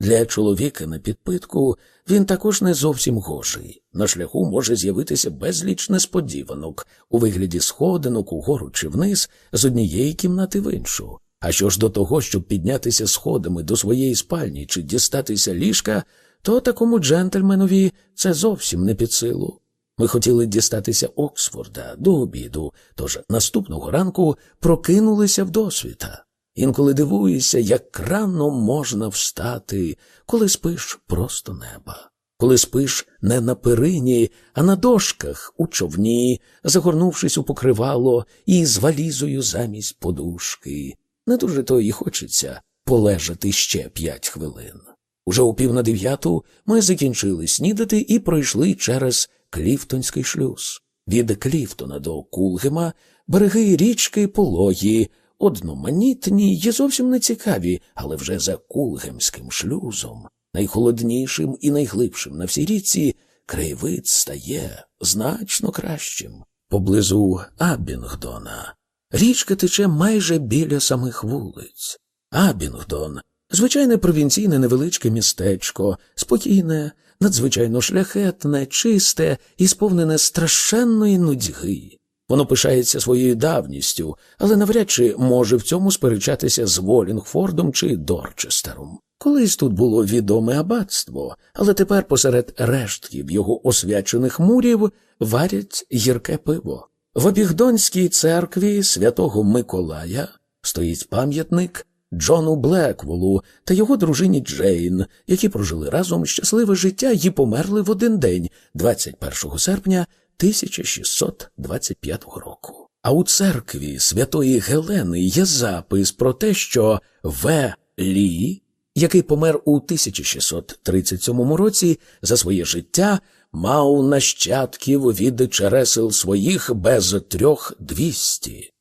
Для чоловіка на підпитку він також не зовсім гожий. На шляху може з'явитися безліч несподіванок у вигляді сходинок угору чи вниз з однієї кімнати в іншу. А що ж до того, щоб піднятися сходами до своєї спальні чи дістатися ліжка, то такому джентльменові це зовсім не під силу. Ми хотіли дістатися Оксфорда до обіду, тож наступного ранку прокинулися в досвіта. Інколи дивуєшся, як рано можна встати, коли спиш просто неба, коли спиш не на перині, а на дошках у човні, загорнувшись у покривало і з валізою замість подушки. Не дуже то і хочеться полежати ще п'ять хвилин. Уже у пів на дев'яту ми закінчили снідати і пройшли через Кліфтонський шлюз. Від Кліфтона до Кулгема береги річки пологі, одноманітні й зовсім не цікаві, але вже за Кулгемським шлюзом, найхолоднішим і найглибшим на всій річці, краєвид стає значно кращим. Поблизу Абінгдона річка тече майже біля самих вулиць. Абінгдон звичайне провінційне невеличке містечко, спокійне, надзвичайно шляхетне, чисте і сповнене страшенної нудьги. Воно пишається своєю давністю, але навряд чи може в цьому сперечатися з Волінгфордом чи Дорчестером. Колись тут було відоме аббатство, але тепер посеред рештків його освячених мурів варять гірке пиво. В обігдонській церкві святого Миколая стоїть пам'ятник Джону Блекволу та його дружині Джейн, які прожили разом щасливе життя і померли в один день, 21 серпня 1625 року. А у церкві святої Гелени є запис про те, що В. Лі, який помер у 1637 році за своє життя, мав нащадків від чересел своїх без трьох двісті.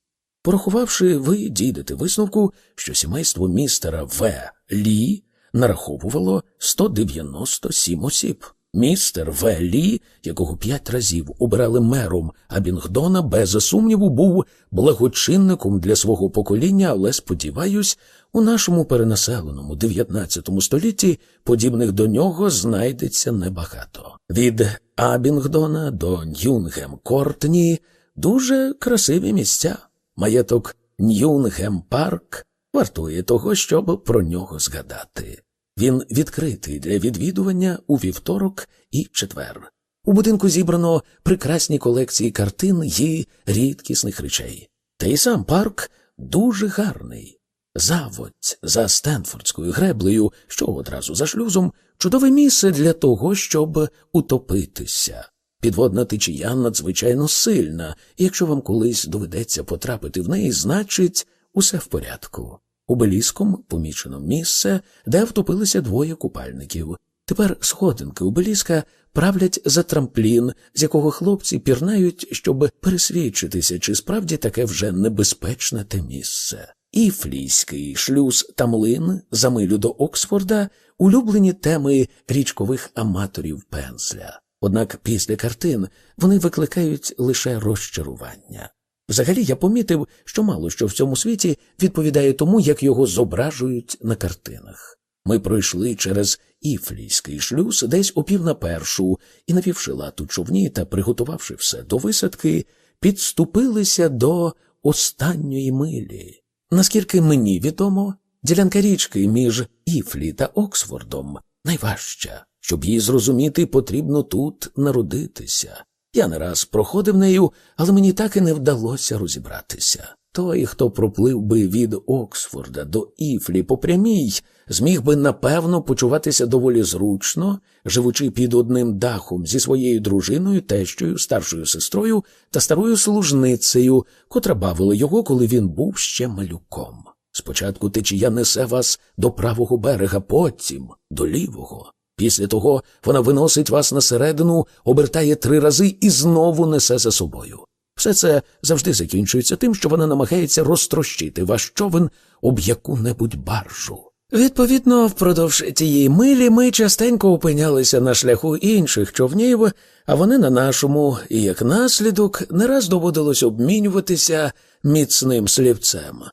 Порахувавши, ви дійдете висновку, що сімейство містера В. Лі нараховувало 197 осіб. Містер В. Лі, якого п'ять разів обирали мером Абінгдона, без сумніву, був благочинником для свого покоління, але сподіваюсь, у нашому перенаселеному 19 столітті подібних до нього знайдеться небагато. Від Абінгдона до Ньюнгем Кортні дуже красиві місця. Маєток Ньюнгем Парк вартує того, щоб про нього згадати. Він відкритий для відвідування у вівторок і четвер. У будинку зібрано прекрасні колекції картин і рідкісних речей. Та й сам парк дуже гарний. Заводь за Стенфордською греблею, що одразу за шлюзом, чудове місце для того, щоб утопитися. Підводна течія надзвичайно сильна, і якщо вам колись доведеться потрапити в неї, значить, усе в порядку. Обеліском помічено місце, де втопилися двоє купальників. Тепер сходинки обеліска правлять за трамплін, з якого хлопці пірнають, щоб пересвідчитися, чи справді таке вже небезпечне те місце. Іфлійський шлюз та млин за милю до Оксфорда улюблені теми річкових аматорів пензля. Однак після картин вони викликають лише розчарування. Взагалі я помітив, що мало що в цьому світі відповідає тому, як його зображують на картинах. Ми пройшли через Іфлійський шлюз десь о пів на першу і, навівши лад у човні та приготувавши все до висадки, підступилися до останньої милі. Наскільки мені відомо, ділянка річки між Іфлі та Оксфордом найважча. Щоб її зрозуміти, потрібно тут народитися. Я не раз проходив нею, але мені так і не вдалося розібратися. Той, хто проплив би від Оксфорда до Іфлі по прямій, зміг би напевно почуватися доволі зручно, живучи під одним дахом зі своєю дружиною, тещою, старшою сестрою та старою служницею, котра бавила його, коли він був ще малюком. Спочатку течія несе вас до правого берега, потім до лівого. Після того вона виносить вас на середину, обертає три рази і знову несе за собою. Все це завжди закінчується тим, що вона намагається розтрощити ваш човен об яку-небудь баржу. Відповідно, впродовж тієї милі ми частенько опинялися на шляху інших човнів, а вони на нашому, і як наслідок не раз доводилось обмінюватися міцним слівцем.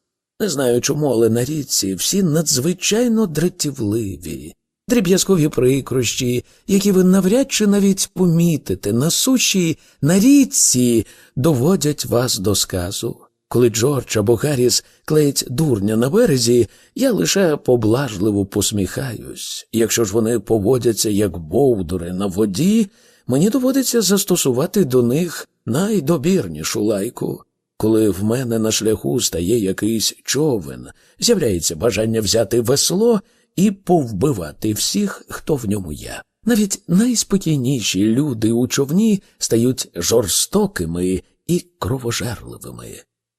Не знаю чому, але на річці всі надзвичайно дратівливі дріб'язкові прикрощі, які ви навряд чи навіть помітите на суші, на річці доводять вас до сказу. Коли Джордж або Гарріс клеять дурня на березі, я лише поблажливо посміхаюсь. Якщо ж вони поводяться як бовдури на воді, мені доводиться застосувати до них найдобірнішу лайку. Коли в мене на шляху стає якийсь човен, з'являється бажання взяти весло і повбивати всіх, хто в ньому є. Навіть найспокійніші люди у човні стають жорстокими і кровожерливими.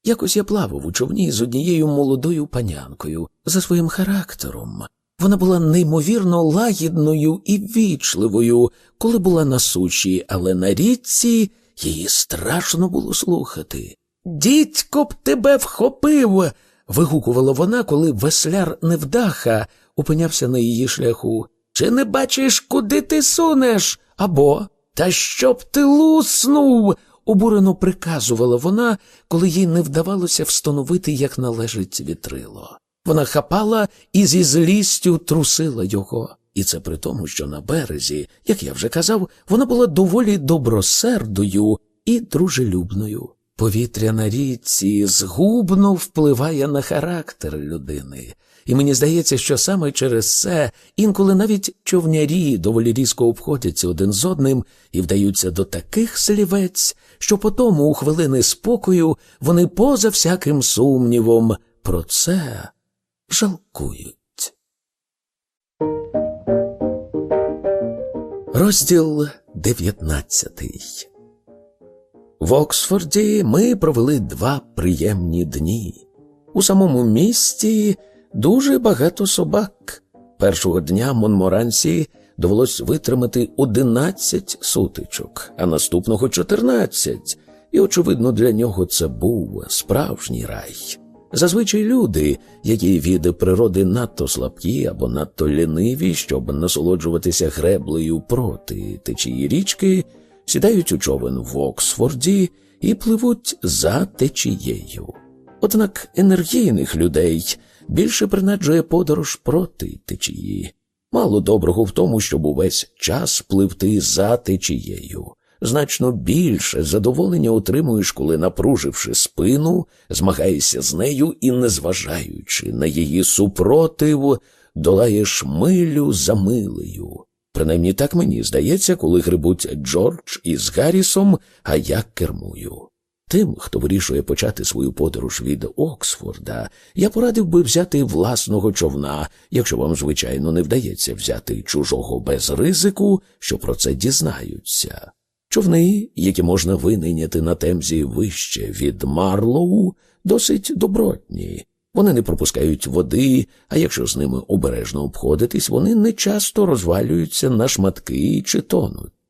Якось я плавав у човні з однією молодою панянкою за своїм характером. Вона була неймовірно лагідною і вічливою, коли була на суші, але на річці її страшно було слухати. Дідько б тебе вхопив. вигукувала вона, коли весляр невдаха опинявся на її шляху. Чи не бачиш, куди ти сунеш? Або та щоб ти луснув. обурено приказувала вона, коли їй не вдавалося встановити, як належить вітрило. Вона хапала і зі злістю трусила його. І це при тому, що на березі, як я вже казав, вона була доволі добросердою і дружелюбною. Повітря на річці згубно впливає на характер людини, і мені здається, що саме через це інколи навіть човнярі доволі різко обходяться один з одним і вдаються до таких слівець, що потому, у хвилини спокою, вони поза всяким сумнівом про це жалкують. Розділ 19 В Оксфорді ми провели два приємні дні. У самому місті дуже багато собак. Першого дня Монморансі довелось витримати 11 сутичок, а наступного 14. І, очевидно, для нього це був справжній рай. Зазвичай люди, які від природи надто слабкі або надто ліниві, щоб насолоджуватися греблею проти течії річки, сідають у човен в Оксфорді і пливуть за течією. Однак енергійних людей більше принаджує подорож проти течії. Мало доброго в тому, щоб увесь час пливти за течією. Значно більше задоволення отримуєш, коли, напруживши спину, змагаєшся з нею і, незважаючи на її супротив, долаєш милю за милею. Принаймні так мені здається, коли грибуть Джордж із Гаррісом, а я кермую. Тим, хто вирішує почати свою подорож від Оксфорда, я порадив би взяти власного човна, якщо вам, звичайно, не вдається взяти чужого без ризику, що про це дізнаються. Човни, які можна винайняти на темзі вище від Марлоу, досить добротні. Вони не пропускають води, а якщо з ними обережно обходитись, вони не часто розвалюються на шматки чи тонуть.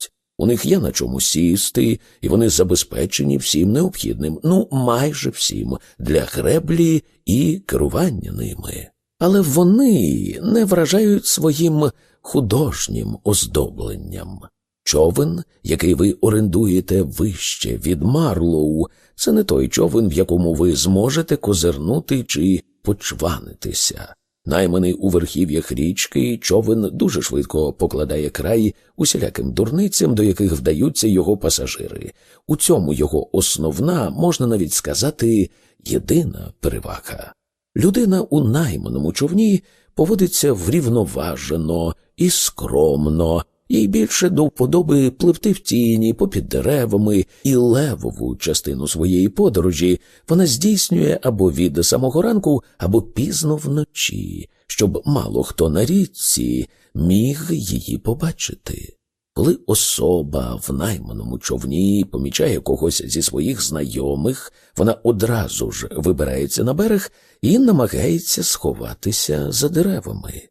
У них є на чому сісти, і вони забезпечені всім необхідним, ну майже всім, для греблі і керування ними. Але вони не вражають своїм художнім оздобленням. Човен, який ви орендуєте вище від Марлоу, це не той човен, в якому ви зможете козирнути чи почванитися. Найманий у верхів'ях річки, човен дуже швидко покладає край усіляким дурницям, до яких вдаються його пасажири. У цьому його основна, можна навіть сказати, єдина перевага. Людина у найманому човні поводиться врівноважено і скромно, їй більше до вподоби пливти в тіні попід деревами, і левову частину своєї подорожі вона здійснює або від самого ранку, або пізно вночі, щоб мало хто на річці міг її побачити. Коли особа в найманому човні помічає когось зі своїх знайомих, вона одразу ж вибирається на берег і намагається сховатися за деревами.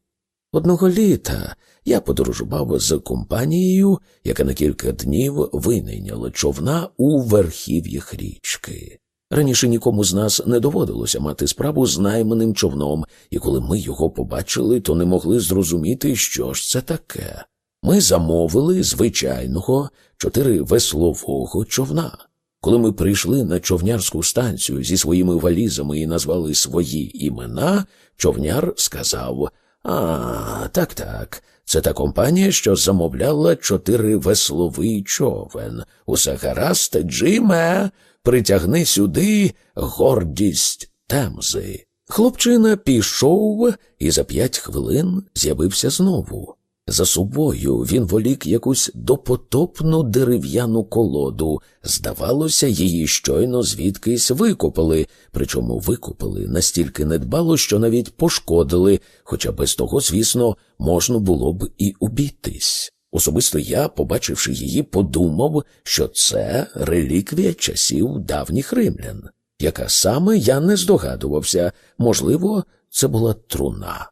Одного літа я подорожував з компанією, яка на кілька днів винайняла човна у верхів'ях річки. Раніше нікому з нас не доводилося мати справу з найманим човном, і коли ми його побачили, то не могли зрозуміти, що ж це таке. Ми замовили звичайного чотиривеслового човна. Коли ми прийшли на човнярську станцію зі своїми валізами і назвали свої імена, човняр сказав А, так, так, це та компанія, що замовляла чотиривесловий човен. Усе гаразд, Джиме, притягни сюди гордість темзи. Хлопчина пішов і за п'ять хвилин з'явився знову. За собою він волік якусь допотопну дерев'яну колоду. Здавалося, її щойно звідкись викопали, причому викопали настільки недбало, що навіть пошкодили, хоча без того, звісно, можна було б і убійтись. Особисто я, побачивши її, подумав, що це реліквія часів давніх римлян. Яка саме я не здогадувався, можливо, це була труна.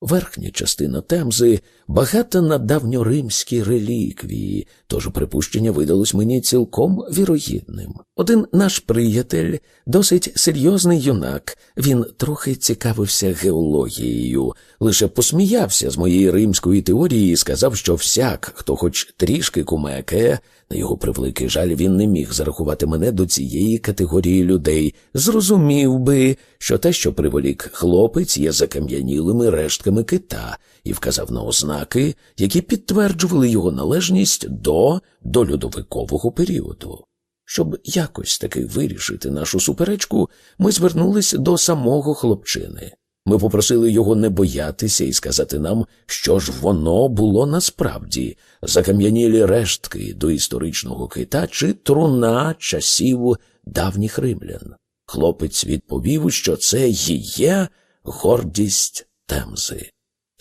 Верхня частина темзи багата на давньоримські реліквії, тож припущення видалось мені цілком вірогідним. Один наш приятель, досить серйозний юнак, він трохи цікавився геологією, лише посміявся з моєї римської теорії і сказав, що всяк, хто хоч трішки кумекає, на його превеликий жаль, він не міг зарахувати мене до цієї категорії людей, зрозумів би, що те, що приволік хлопець, є закам'янілими рештками кита, і вказав на ознаки, які підтверджували його належність до дольодовикового періоду. Щоб якось таки вирішити нашу суперечку, ми звернулись до самого хлопчини. Ми попросили його не боятися і сказати нам, що ж воно було насправді закам'янілі рештки до історичного кита чи труна часів давніх римлян. Хлопець відповів, що це її гордість Темзи.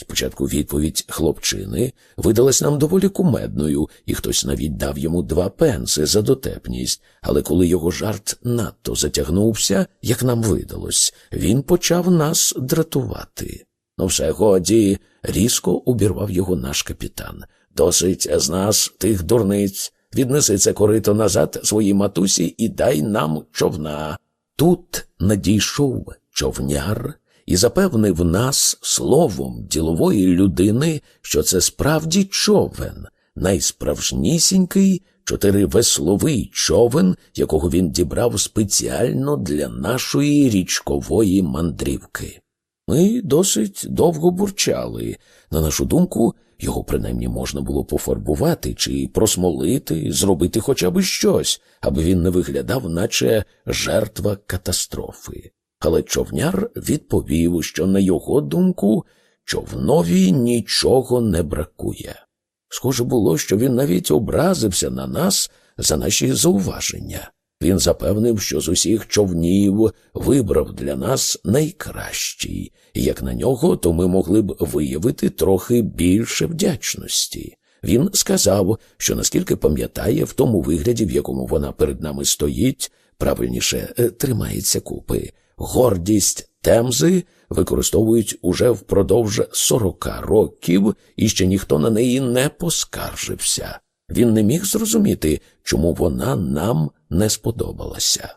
Спочатку відповідь хлопчини видалась нам доволі кумедною, і хтось навіть дав йому два пенси за дотепність, але коли його жарт надто затягнувся, як нам видалось, він почав нас дратувати. Ну, все годі, різко обірвав його наш капітан. Досить з нас тих дурниць. Віднеси це корито назад своїй матусі і дай нам човна. Тут надійшов човняр і запевнив нас словом ділової людини, що це справді човен, найсправжнісінький чотиривесловий човен, якого він дібрав спеціально для нашої річкової мандрівки. Ми досить довго бурчали. На нашу думку, його принаймні можна було пофарбувати чи просмолити, зробити хоча б щось, аби він не виглядав, наче жертва катастрофи. Але човняр відповів, що, на його думку, човнові нічого не бракує. Схоже було, що він навіть образився на нас за наші зауваження. Він запевнив, що з усіх човнів вибрав для нас найкращий, і як на нього, то ми могли б виявити трохи більше вдячності. Він сказав, що наскільки пам'ятає, в тому вигляді, в якому вона перед нами стоїть, правильніше е, тримається купи. Гордість темзи використовують уже впродовж сорока років, і ще ніхто на неї не поскаржився. Він не міг зрозуміти, чому вона нам не сподобалася.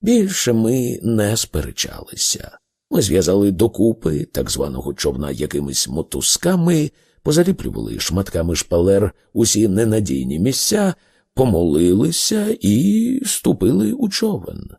Більше ми не сперечалися. Ми зв'язали докупи так званого човна якимись мотузками, позаліплювали шматками шпалер усі ненадійні місця, помолилися і ступили у човен.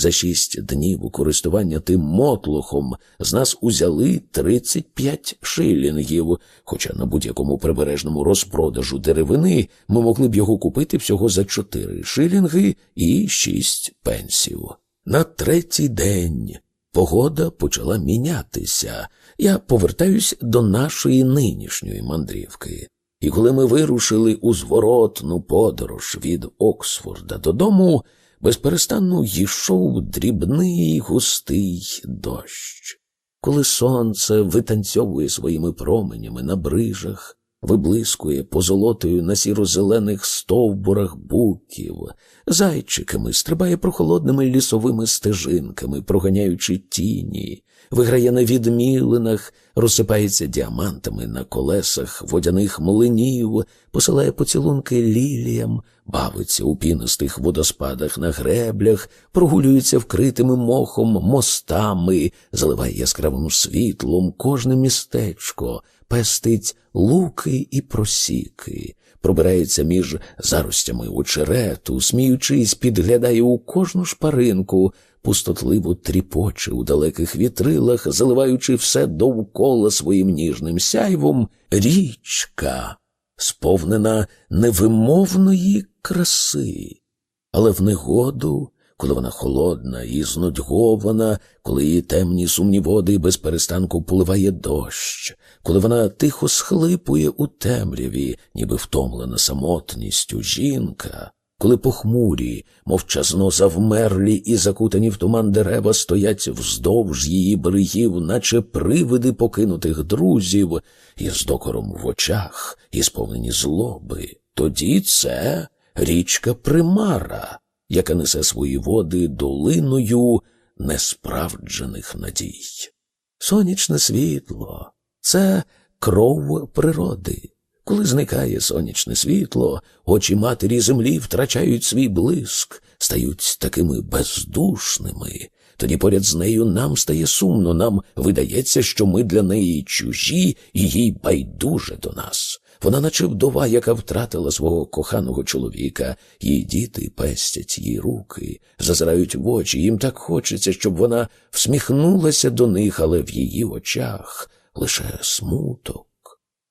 За шість днів у користування тим мотлохом з нас узяли 35 шилінгів, хоча на будь-якому прибережному розпродажу деревини ми могли б його купити всього за 4 шилінги і 6 пенсів. На третій день погода почала мінятися. Я повертаюсь до нашої нинішньої мандрівки. І коли ми вирушили у зворотну подорож від Оксфорда додому, безперестанно йшов дрібний густий дощ. Коли сонце витанцьовує своїми променями на брижах, виблискує позолотою на сіро-зелених стовбурах буків, зайчиками стрибає прохолодними лісовими стежинками, проганяючи тіні, виграє на відмілинах, розсипається діамантами на колесах водяних млинів, посилає поцілунки ліліям, бавиться у пінистих водоспадах на греблях, прогулюється вкритими мохом мостами, заливає яскравим світлом кожне містечко, пестить луки і просіки. Пробирається між заростями очерету, сміючись, підглядає у кожну шпаринку, пустотливо тріпоче у далеких вітрилах, заливаючи все довкола своїм ніжним сяйвом, річка, сповнена невимовної краси, але в негоду. Коли вона холодна і знудьгована, коли її темні сумні води без перестанку поливає дощ, коли вона тихо схлипує у темряві, ніби втомлена самотністю жінка, коли похмурі, мовчазно завмерлі і закутані в туман дерева стоять вздовж її берегів, наче привиди покинутих друзів, із докором в очах, і сповнені злоби, тоді це річка Примара, яка несе свої води долиною несправджених надій. Сонячне світло це кров природи. Коли зникає сонячне світло, очі матері землі втрачають свій блиск, стають такими бездушними. Тоді поряд з нею нам стає сумно, нам видається, що ми для неї чужі і їй байдуже до нас. Вона, наче вдова, яка втратила свого коханого чоловіка, її діти пестять їй руки, зазирають в очі. Їм так хочеться, щоб вона всміхнулася до них, але в її очах лише смуток.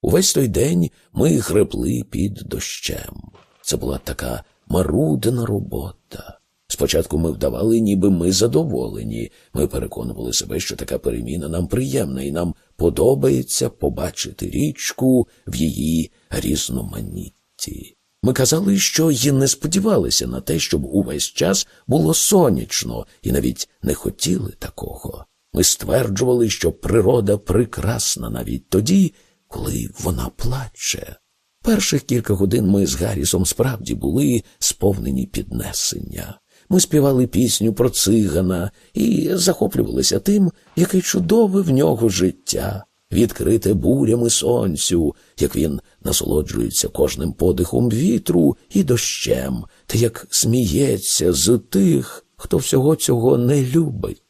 Увесь той день ми хрепли під дощем. Це була така марудна робота. Спочатку ми вдавали, ніби ми задоволені. Ми переконували себе, що така переміна нам приємна, і нам подобається побачити річку в її різноманітті. Ми казали, що й не сподівалися на те, щоб увесь час було сонячно, і навіть не хотіли такого. Ми стверджували, що природа прекрасна навіть тоді, коли вона плаче. Перших кілька годин ми з Гаррісом справді були сповнені піднесення. Ми співали пісню про цигана і захоплювалися тим, яке чудове в нього життя, відкрите бурями сонцю, як він насолоджується кожним подихом вітру і дощем, та як сміється з тих, хто всього цього не любить.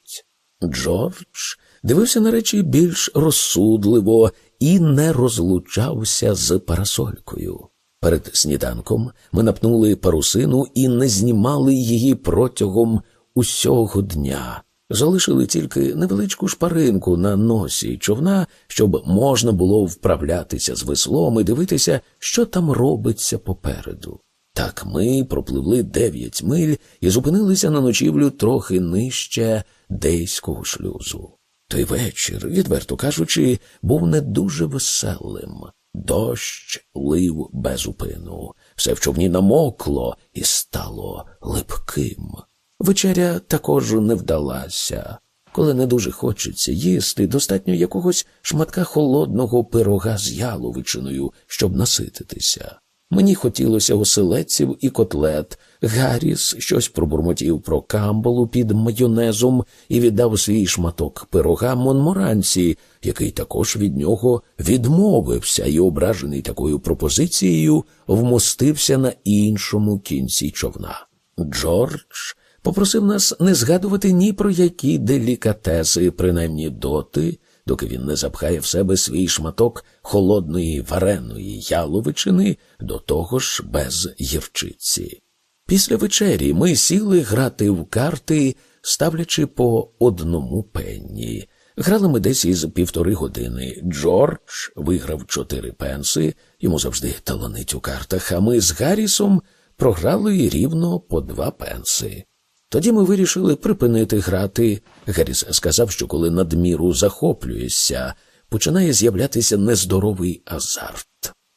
Джордж дивився на речі більш розсудливо і не розлучався з парасолькою. Перед сніданком ми напнули парусину і не знімали її протягом усього дня. Залишили тільки невеличку шпаринку на носі човна, щоб можна було вправлятися з веслом і дивитися, що там робиться попереду. Так ми пропливли дев'ять миль і зупинилися на ночівлю трохи нижче дейського шлюзу. Той вечір, відверто кажучи, був не дуже веселим. Дощ лив без упину, все в човні намокло і стало липким. Вечеря також не вдалася. Коли не дуже хочеться їсти, достатньо якогось шматка холодного пирога з яловичиною, щоб насититися. Мені хотілося оселедців і котлет. Гарріс щось пробурмотів про камбалу під майонезом і віддав свій шматок пирога Монморанці, який також від нього відмовився і, ображений такою пропозицією, вмостився на іншому кінці човна. Джордж попросив нас не згадувати ні про які делікатеси, принаймні доти, доки він не запхає в себе свій шматок холодної вареної яловичини, до того ж без гірчиці. Після вечері ми сіли грати в карти, ставлячи по одному пенні. Грали ми десь із півтори години. Джордж виграв чотири пенси, йому завжди таланить у картах, а ми з Гаррісом програли рівно по два пенси. Тоді ми вирішили припинити грати. Гарріс сказав, що коли надміру захоплюєшся, починає з'являтися нездоровий азарт.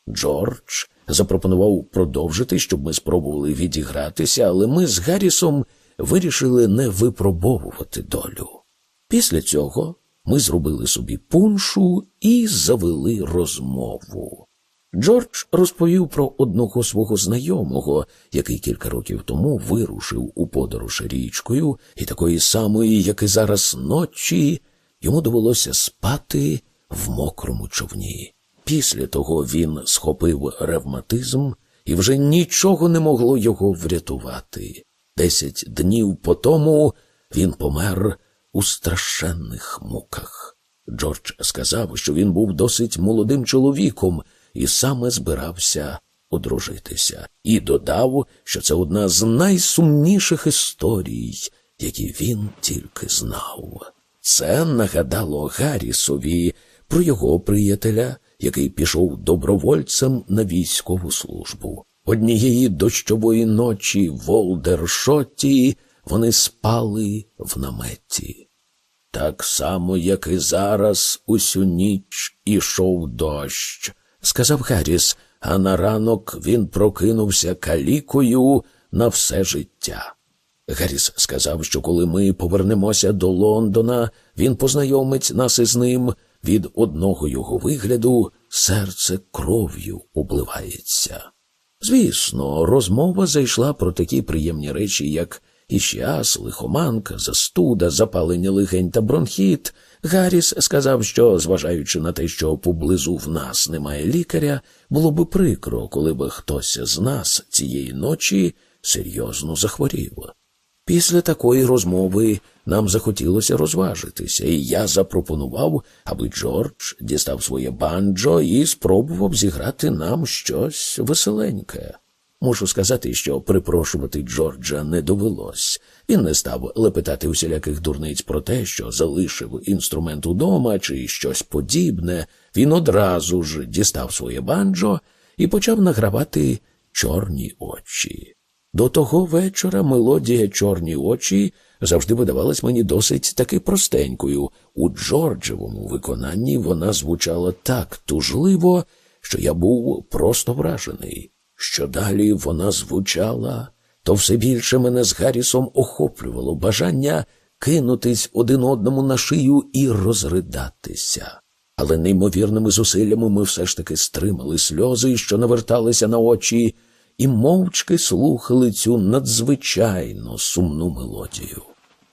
Джордж запропонував продовжити, щоб ми спробували відігратися, але ми з Гаррісом вирішили не випробовувати долю. Після цього ми зробили собі пуншу і завели розмову. Джордж розповів про одного свого знайомого, який кілька років тому вирушив у подорож річкою, і такої самої, як і зараз ночі, йому довелося спати в мокрому човні. Після того він схопив ревматизм, і вже нічого не могло його врятувати. Десять днів по тому він помер у страшенних муках. Джордж сказав, що він був досить молодим чоловіком і саме збирався одружитися, і додав, що це одна з найсумніших історій, які він тільки знав. Це нагадало Гаррісові про його приятеля, який пішов добровольцем на військову службу. Однієї дощової ночі в Олдершоті вони спали в наметі. Так само, як і зараз, усю ніч ішов дощ, сказав Гарріс, а на ранок він прокинувся калікою на все життя. Гарріс сказав, що коли ми повернемося до Лондона, він познайомить нас із ним. Від одного його вигляду серце кров'ю обливається. Звісно, розмова зайшла про такі приємні речі, як іщас, лихоманка, застуда, запалення легень та бронхіт. Гарріс сказав, що, зважаючи на те, що поблизу в нас немає лікаря, було би прикро, коли би хтось з нас цієї ночі серйозно захворів. Після такої розмови нам захотілося розважитися, і я запропонував, аби Джордж дістав своє банджо і спробував зіграти нам щось веселеньке. Мушу сказати, що припрошувати Джорджа не довелось. Він не став лепетати усіляких дурниць про те, що залишив інструмент удома чи щось подібне. Він одразу ж дістав своє банджо і почав награвати чорні очі. До того вечора мелодія чорні очі завжди видавалась мені досить таки простенькою. У Джорджевому виконанні вона звучала так тужливо, що я був просто вражений. Що далі вона звучала, то все більше мене з Гаррісом охоплювало бажання кинутись один одному на шию і розридатися. Але неймовірними зусиллями ми все ж таки стримали сльози, що наверталися на очі, і мовчки слухали цю надзвичайно сумну мелодію.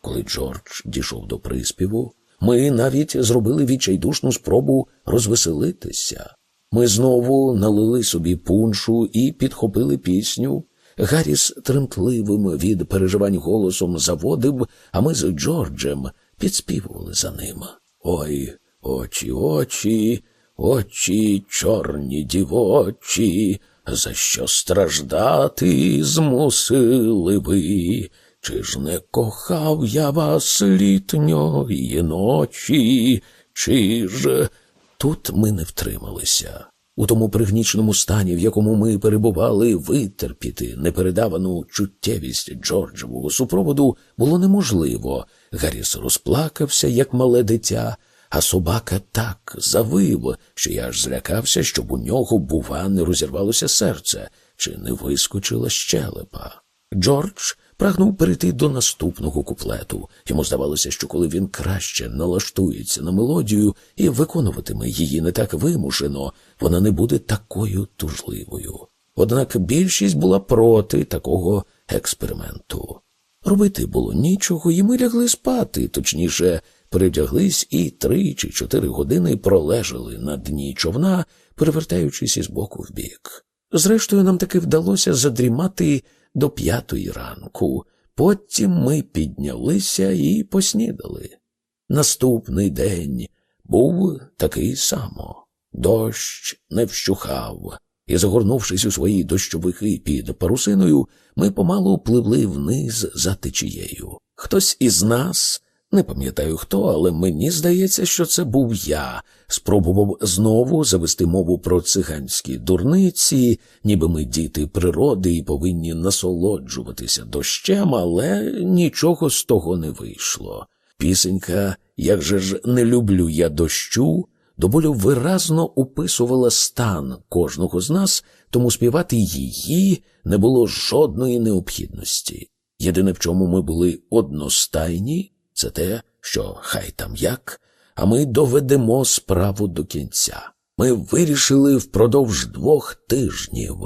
Коли Джордж дійшов до приспіву, ми навіть зробили відчайдушну спробу розвеселитися. Ми знову налили собі пуншу і підхопили пісню. Гарріс тремтливим від переживань голосом заводив, а ми з Джорджем підспівували за ним. Ой, очі, очі, очі, чорні дівочі, за що страждати змусили ви? Чи ж не кохав я вас літньої ночі, чи ж. Тут ми не втрималися. У тому пригніченому стані, в якому ми перебували, витерпіти непередавану чуттєвість Джорджевого супроводу було неможливо. Гарріс розплакався, як мале дитя, а собака так завив, що я аж злякався, щоб у нього, бува, не розірвалося серце, чи не вискочила щелепа. Джордж прагнув перейти до наступного куплету. Йому здавалося, що коли він краще налаштується на мелодію і виконуватиме її не так вимушено, вона не буде такою тужливою. Однак більшість була проти такого експерименту. Робити було нічого, і ми лягли спати, точніше, передяглись і три чи чотири години пролежали на дні човна, перевертаючись із боку в бік. Зрештою, нам таки вдалося задрімати до п'ятої ранку. Потім ми піднялися і поснідали. Наступний день був такий само. Дощ не вщухав, і, загорнувшись у свої дощовики під парусиною, ми помалу пливли вниз за течією. Хтось із нас не пам'ятаю хто, але мені здається, що це був я. Спробував знову завести мову про циганські дурниці, ніби ми діти природи і повинні насолоджуватися дощем, але нічого з того не вийшло. Пісенька, як же ж не люблю я дощу, доволі виразно описувала стан кожного з нас, тому співати її не було жодної необхідності. Єдине, в чому ми були одностайні, це те, що хай там як, а ми доведемо справу до кінця. Ми вирішили впродовж двох тижнів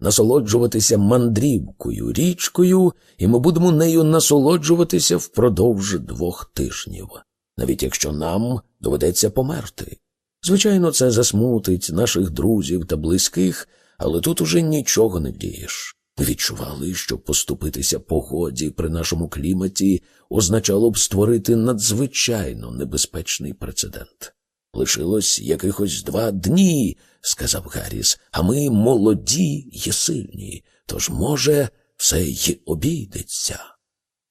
насолоджуватися мандрівкою, річкою, і ми будемо нею насолоджуватися впродовж двох тижнів, навіть якщо нам доведеться померти. Звичайно, це засмутить наших друзів та близьких, але тут уже нічого не вдієш. Ми відчували, що поступитися погоді при нашому кліматі означало б створити надзвичайно небезпечний прецедент. Лишилось якихось два дні, сказав Гарріс, а ми молоді й сильні, тож, може, все й обійдеться.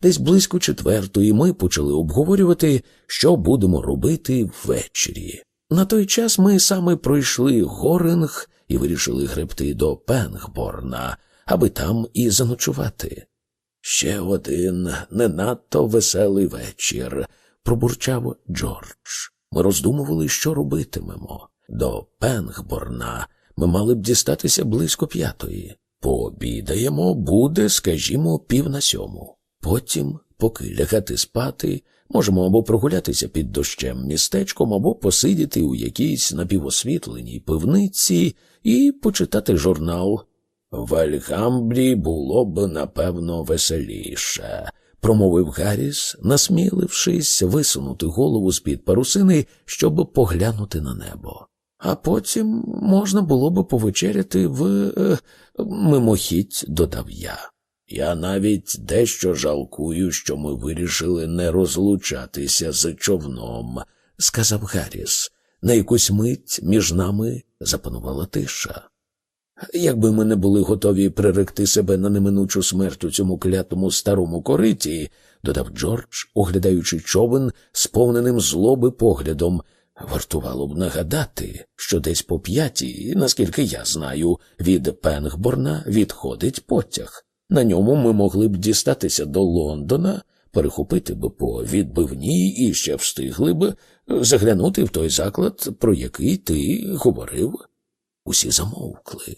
Десь близько четвертої ми почали обговорювати, що будемо робити ввечері. На той час ми саме пройшли Горинг і вирішили гребти до Пенгборна, аби там і заночувати. Ще один не надто веселий вечір, пробурчав Джордж. Ми роздумували, що робитимемо. До Пенгборна ми мали б дістатися близько п'ятої. Пообідаємо, буде, скажімо, пів на сьому. Потім, поки лягати спати, можемо або прогулятися під дощем містечком, або посидіти у якійсь напівосвітленій пивниці і почитати журнал. В Альгамбрі було б, напевно, веселіше, промовив Гарріс, насмілившись висунути голову з-під парусини, щоб поглянути на небо. А потім можна було б повечеряти в е, мимохідь, додав я. Я навіть дещо жалкую, що ми вирішили не розлучатися з човном, сказав Гарріс. На якусь мить між нами запанувала тиша. Якби ми не були готові приректи себе на неминучу смерть у цьому клятому старому кориті, додав Джордж, оглядаючи човен сповненим злоби поглядом, вартувало б нагадати, що десь по п'ятій, наскільки я знаю, від Пенгборна відходить потяг. На ньому ми могли б дістатися до Лондона, перехопити б по відбивній і ще встигли б заглянути в той заклад, про який ти говорив. Усі замовкли.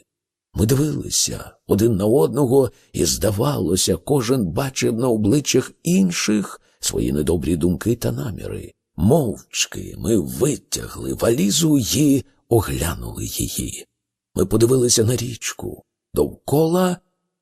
Ми дивилися один на одного, і, здавалося, кожен бачив на обличчях інших свої недобрі думки та наміри. Мовчки ми витягли валізу і оглянули її. Ми подивилися на річку довкола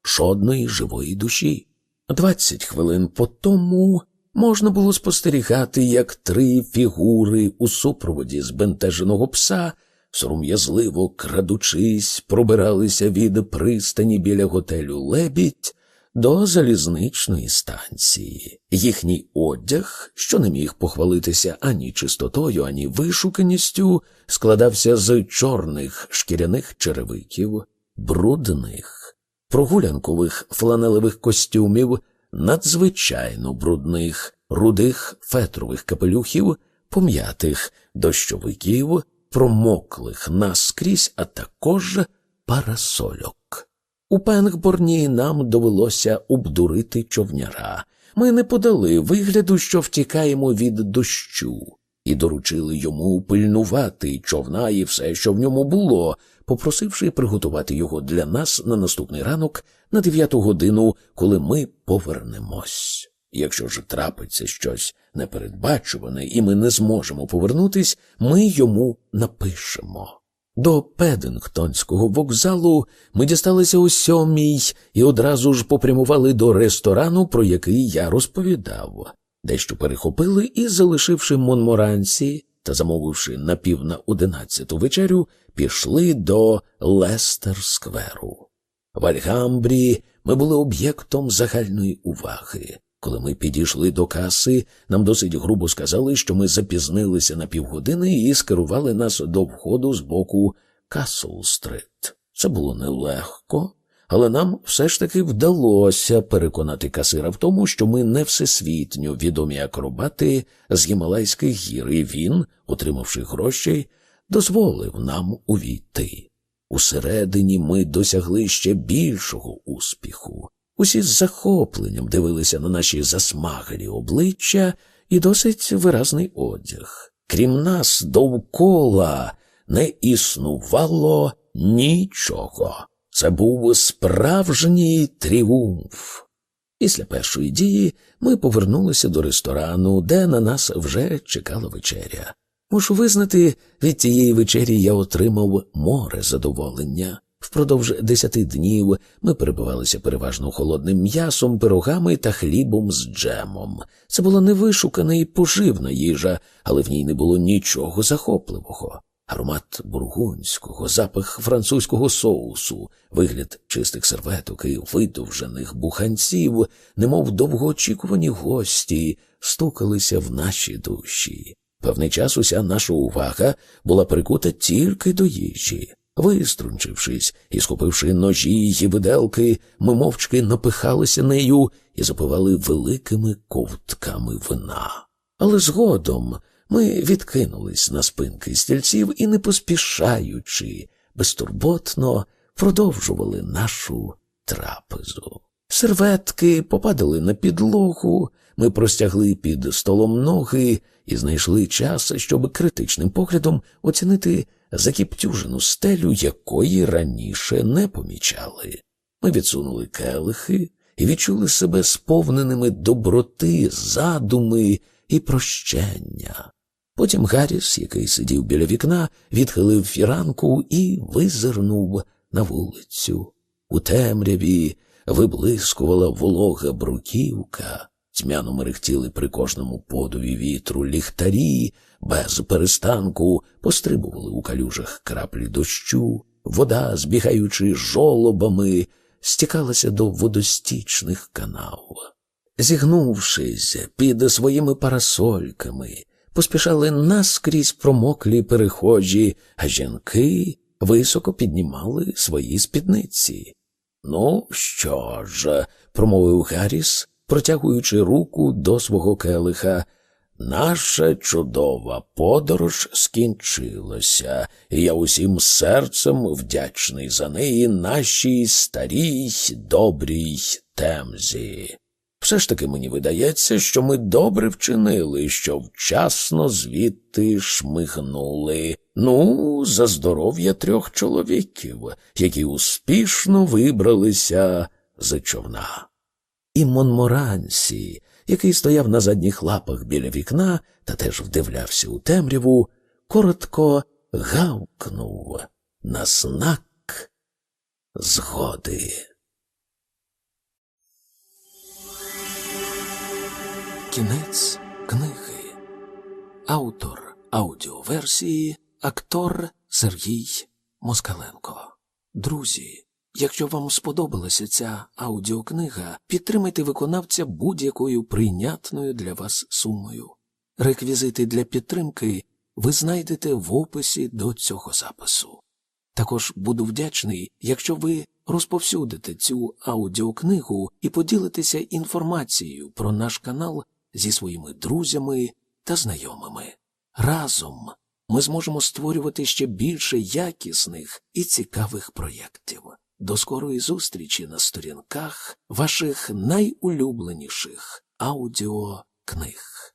жодної живої душі. Двадцять хвилин по тому можна було спостерігати, як три фігури у супроводі збентеженого пса, сором'язливо крадучись, пробиралися від пристані біля готелю Лебідь до залізничної станції. Їхній одяг, що не міг похвалитися ані чистотою, ані вишуканістю, складався з чорних шкіряних черевиків, брудних, прогулянкових фланелевих костюмів, надзвичайно брудних, рудих фетрових капелюхів, пом'ятих дощовиків, промоклих наскрізь, а також парасольок. У Пенгборні нам довелося обдурити човняра. Ми не подали вигляду, що втікаємо від дощу, і доручили йому пильнувати човна і все, що в ньому було, попросивши приготувати його для нас на наступний ранок на дев'яту годину, коли ми повернемось. Якщо ж трапиться щось непередбачуване, і ми не зможемо повернутись, ми йому напишемо. До Педингтонського вокзалу ми дісталися о сьомій і одразу ж попрямували до ресторану, про який я розповідав. Дещо перехопили і, залишивши Монморансі та замовивши напів на одинадцяту вечерю, пішли до Лестер Скверу. В Альгамбрі ми були об'єктом загальної уваги. Коли ми підійшли до каси, нам досить грубо сказали, що ми запізнилися на півгодини і скерували нас до входу з боку Касл-стрит. Це було нелегко, але нам все ж таки вдалося переконати касира в тому, що ми не всесвітньо відомі акробати з Гімалайських гір, і він, отримавши гроші, дозволив нам увійти. Усередині ми досягли ще більшого успіху. Усі з захопленням дивилися на наші засмаглі обличчя і досить виразний одяг. Крім нас, довкола не існувало нічого. Це був справжній тріумф. Після першої дії ми повернулися до ресторану, де на нас вже чекала вечеря. Мушу визнати, від цієї вечері я отримав море задоволення. Впродовж десяти днів ми перебувалися переважно холодним м'ясом, пирогами та хлібом з джемом. Це була невишукана і поживна їжа, але в ній не було нічого захопливого. Аромат бургунського, запах французького соусу, вигляд чистих серветок і видовжених буханців, немов довгоочікувані гості, стукалися в наші душі. Певний час уся наша увага була прикута тільки до їжі. Виструнчившись і схопивши ножі й виделки, ми мовчки напихалися нею і запивали великими ковтками вина. Але згодом ми відкинулись на спинки стільців і, не поспішаючи, безтурботно продовжували нашу трапезу. Серветки попадали на підлогу, ми простягли під столом ноги і знайшли час, щоб критичним поглядом оцінити закіптюжену стелю, якої раніше не помічали. Ми відсунули келихи і відчули себе сповненими доброти, задуми і прощення. Потім Гарріс, який сидів біля вікна, відхилив фіранку і визирнув на вулицю. У темряві виблискувала волога бруківка, тьмяно мерехтіли при кожному подові вітру ліхтарі, без перестанку пострибували у калюжах краплі дощу, вода, збігаючи жолобами, стікалася до водостічних канав. Зігнувшись під своїми парасольками, поспішали наскрізь промоклі перехожі, а жінки високо піднімали свої спідниці. Ну, що ж, промовив Гарріс, протягуючи руку до свого келиха. Наша чудова подорож скінчилася, і я усім серцем вдячний за неї нашій старій добрій темзі. Все ж таки мені видається, що ми добре вчинили, що вчасно звідти шмигнули. Ну, за здоров'я трьох чоловіків, які успішно вибралися з човна. І Монморансі, який стояв на задніх лапах біля вікна та теж вдивлявся у темряву, коротко гавкнув на знак згоди. Кінець книги. Автор аудіоверсії актор Сергій Москаленко. Друзі, якщо вам сподобалася ця аудіокнига, підтримайте виконавця будь-якою прийнятною для вас сумою. Реквізити для підтримки ви знайдете в описі до цього запису. Також буду вдячний, якщо ви розповсюдите цю аудіокнигу і поділитеся інформацією про наш канал зі своїми друзями та знайомими. Разом ми зможемо створювати ще більше якісних і цікавих проєктів. До скорої зустрічі на сторінках ваших найулюбленіших аудіокниг.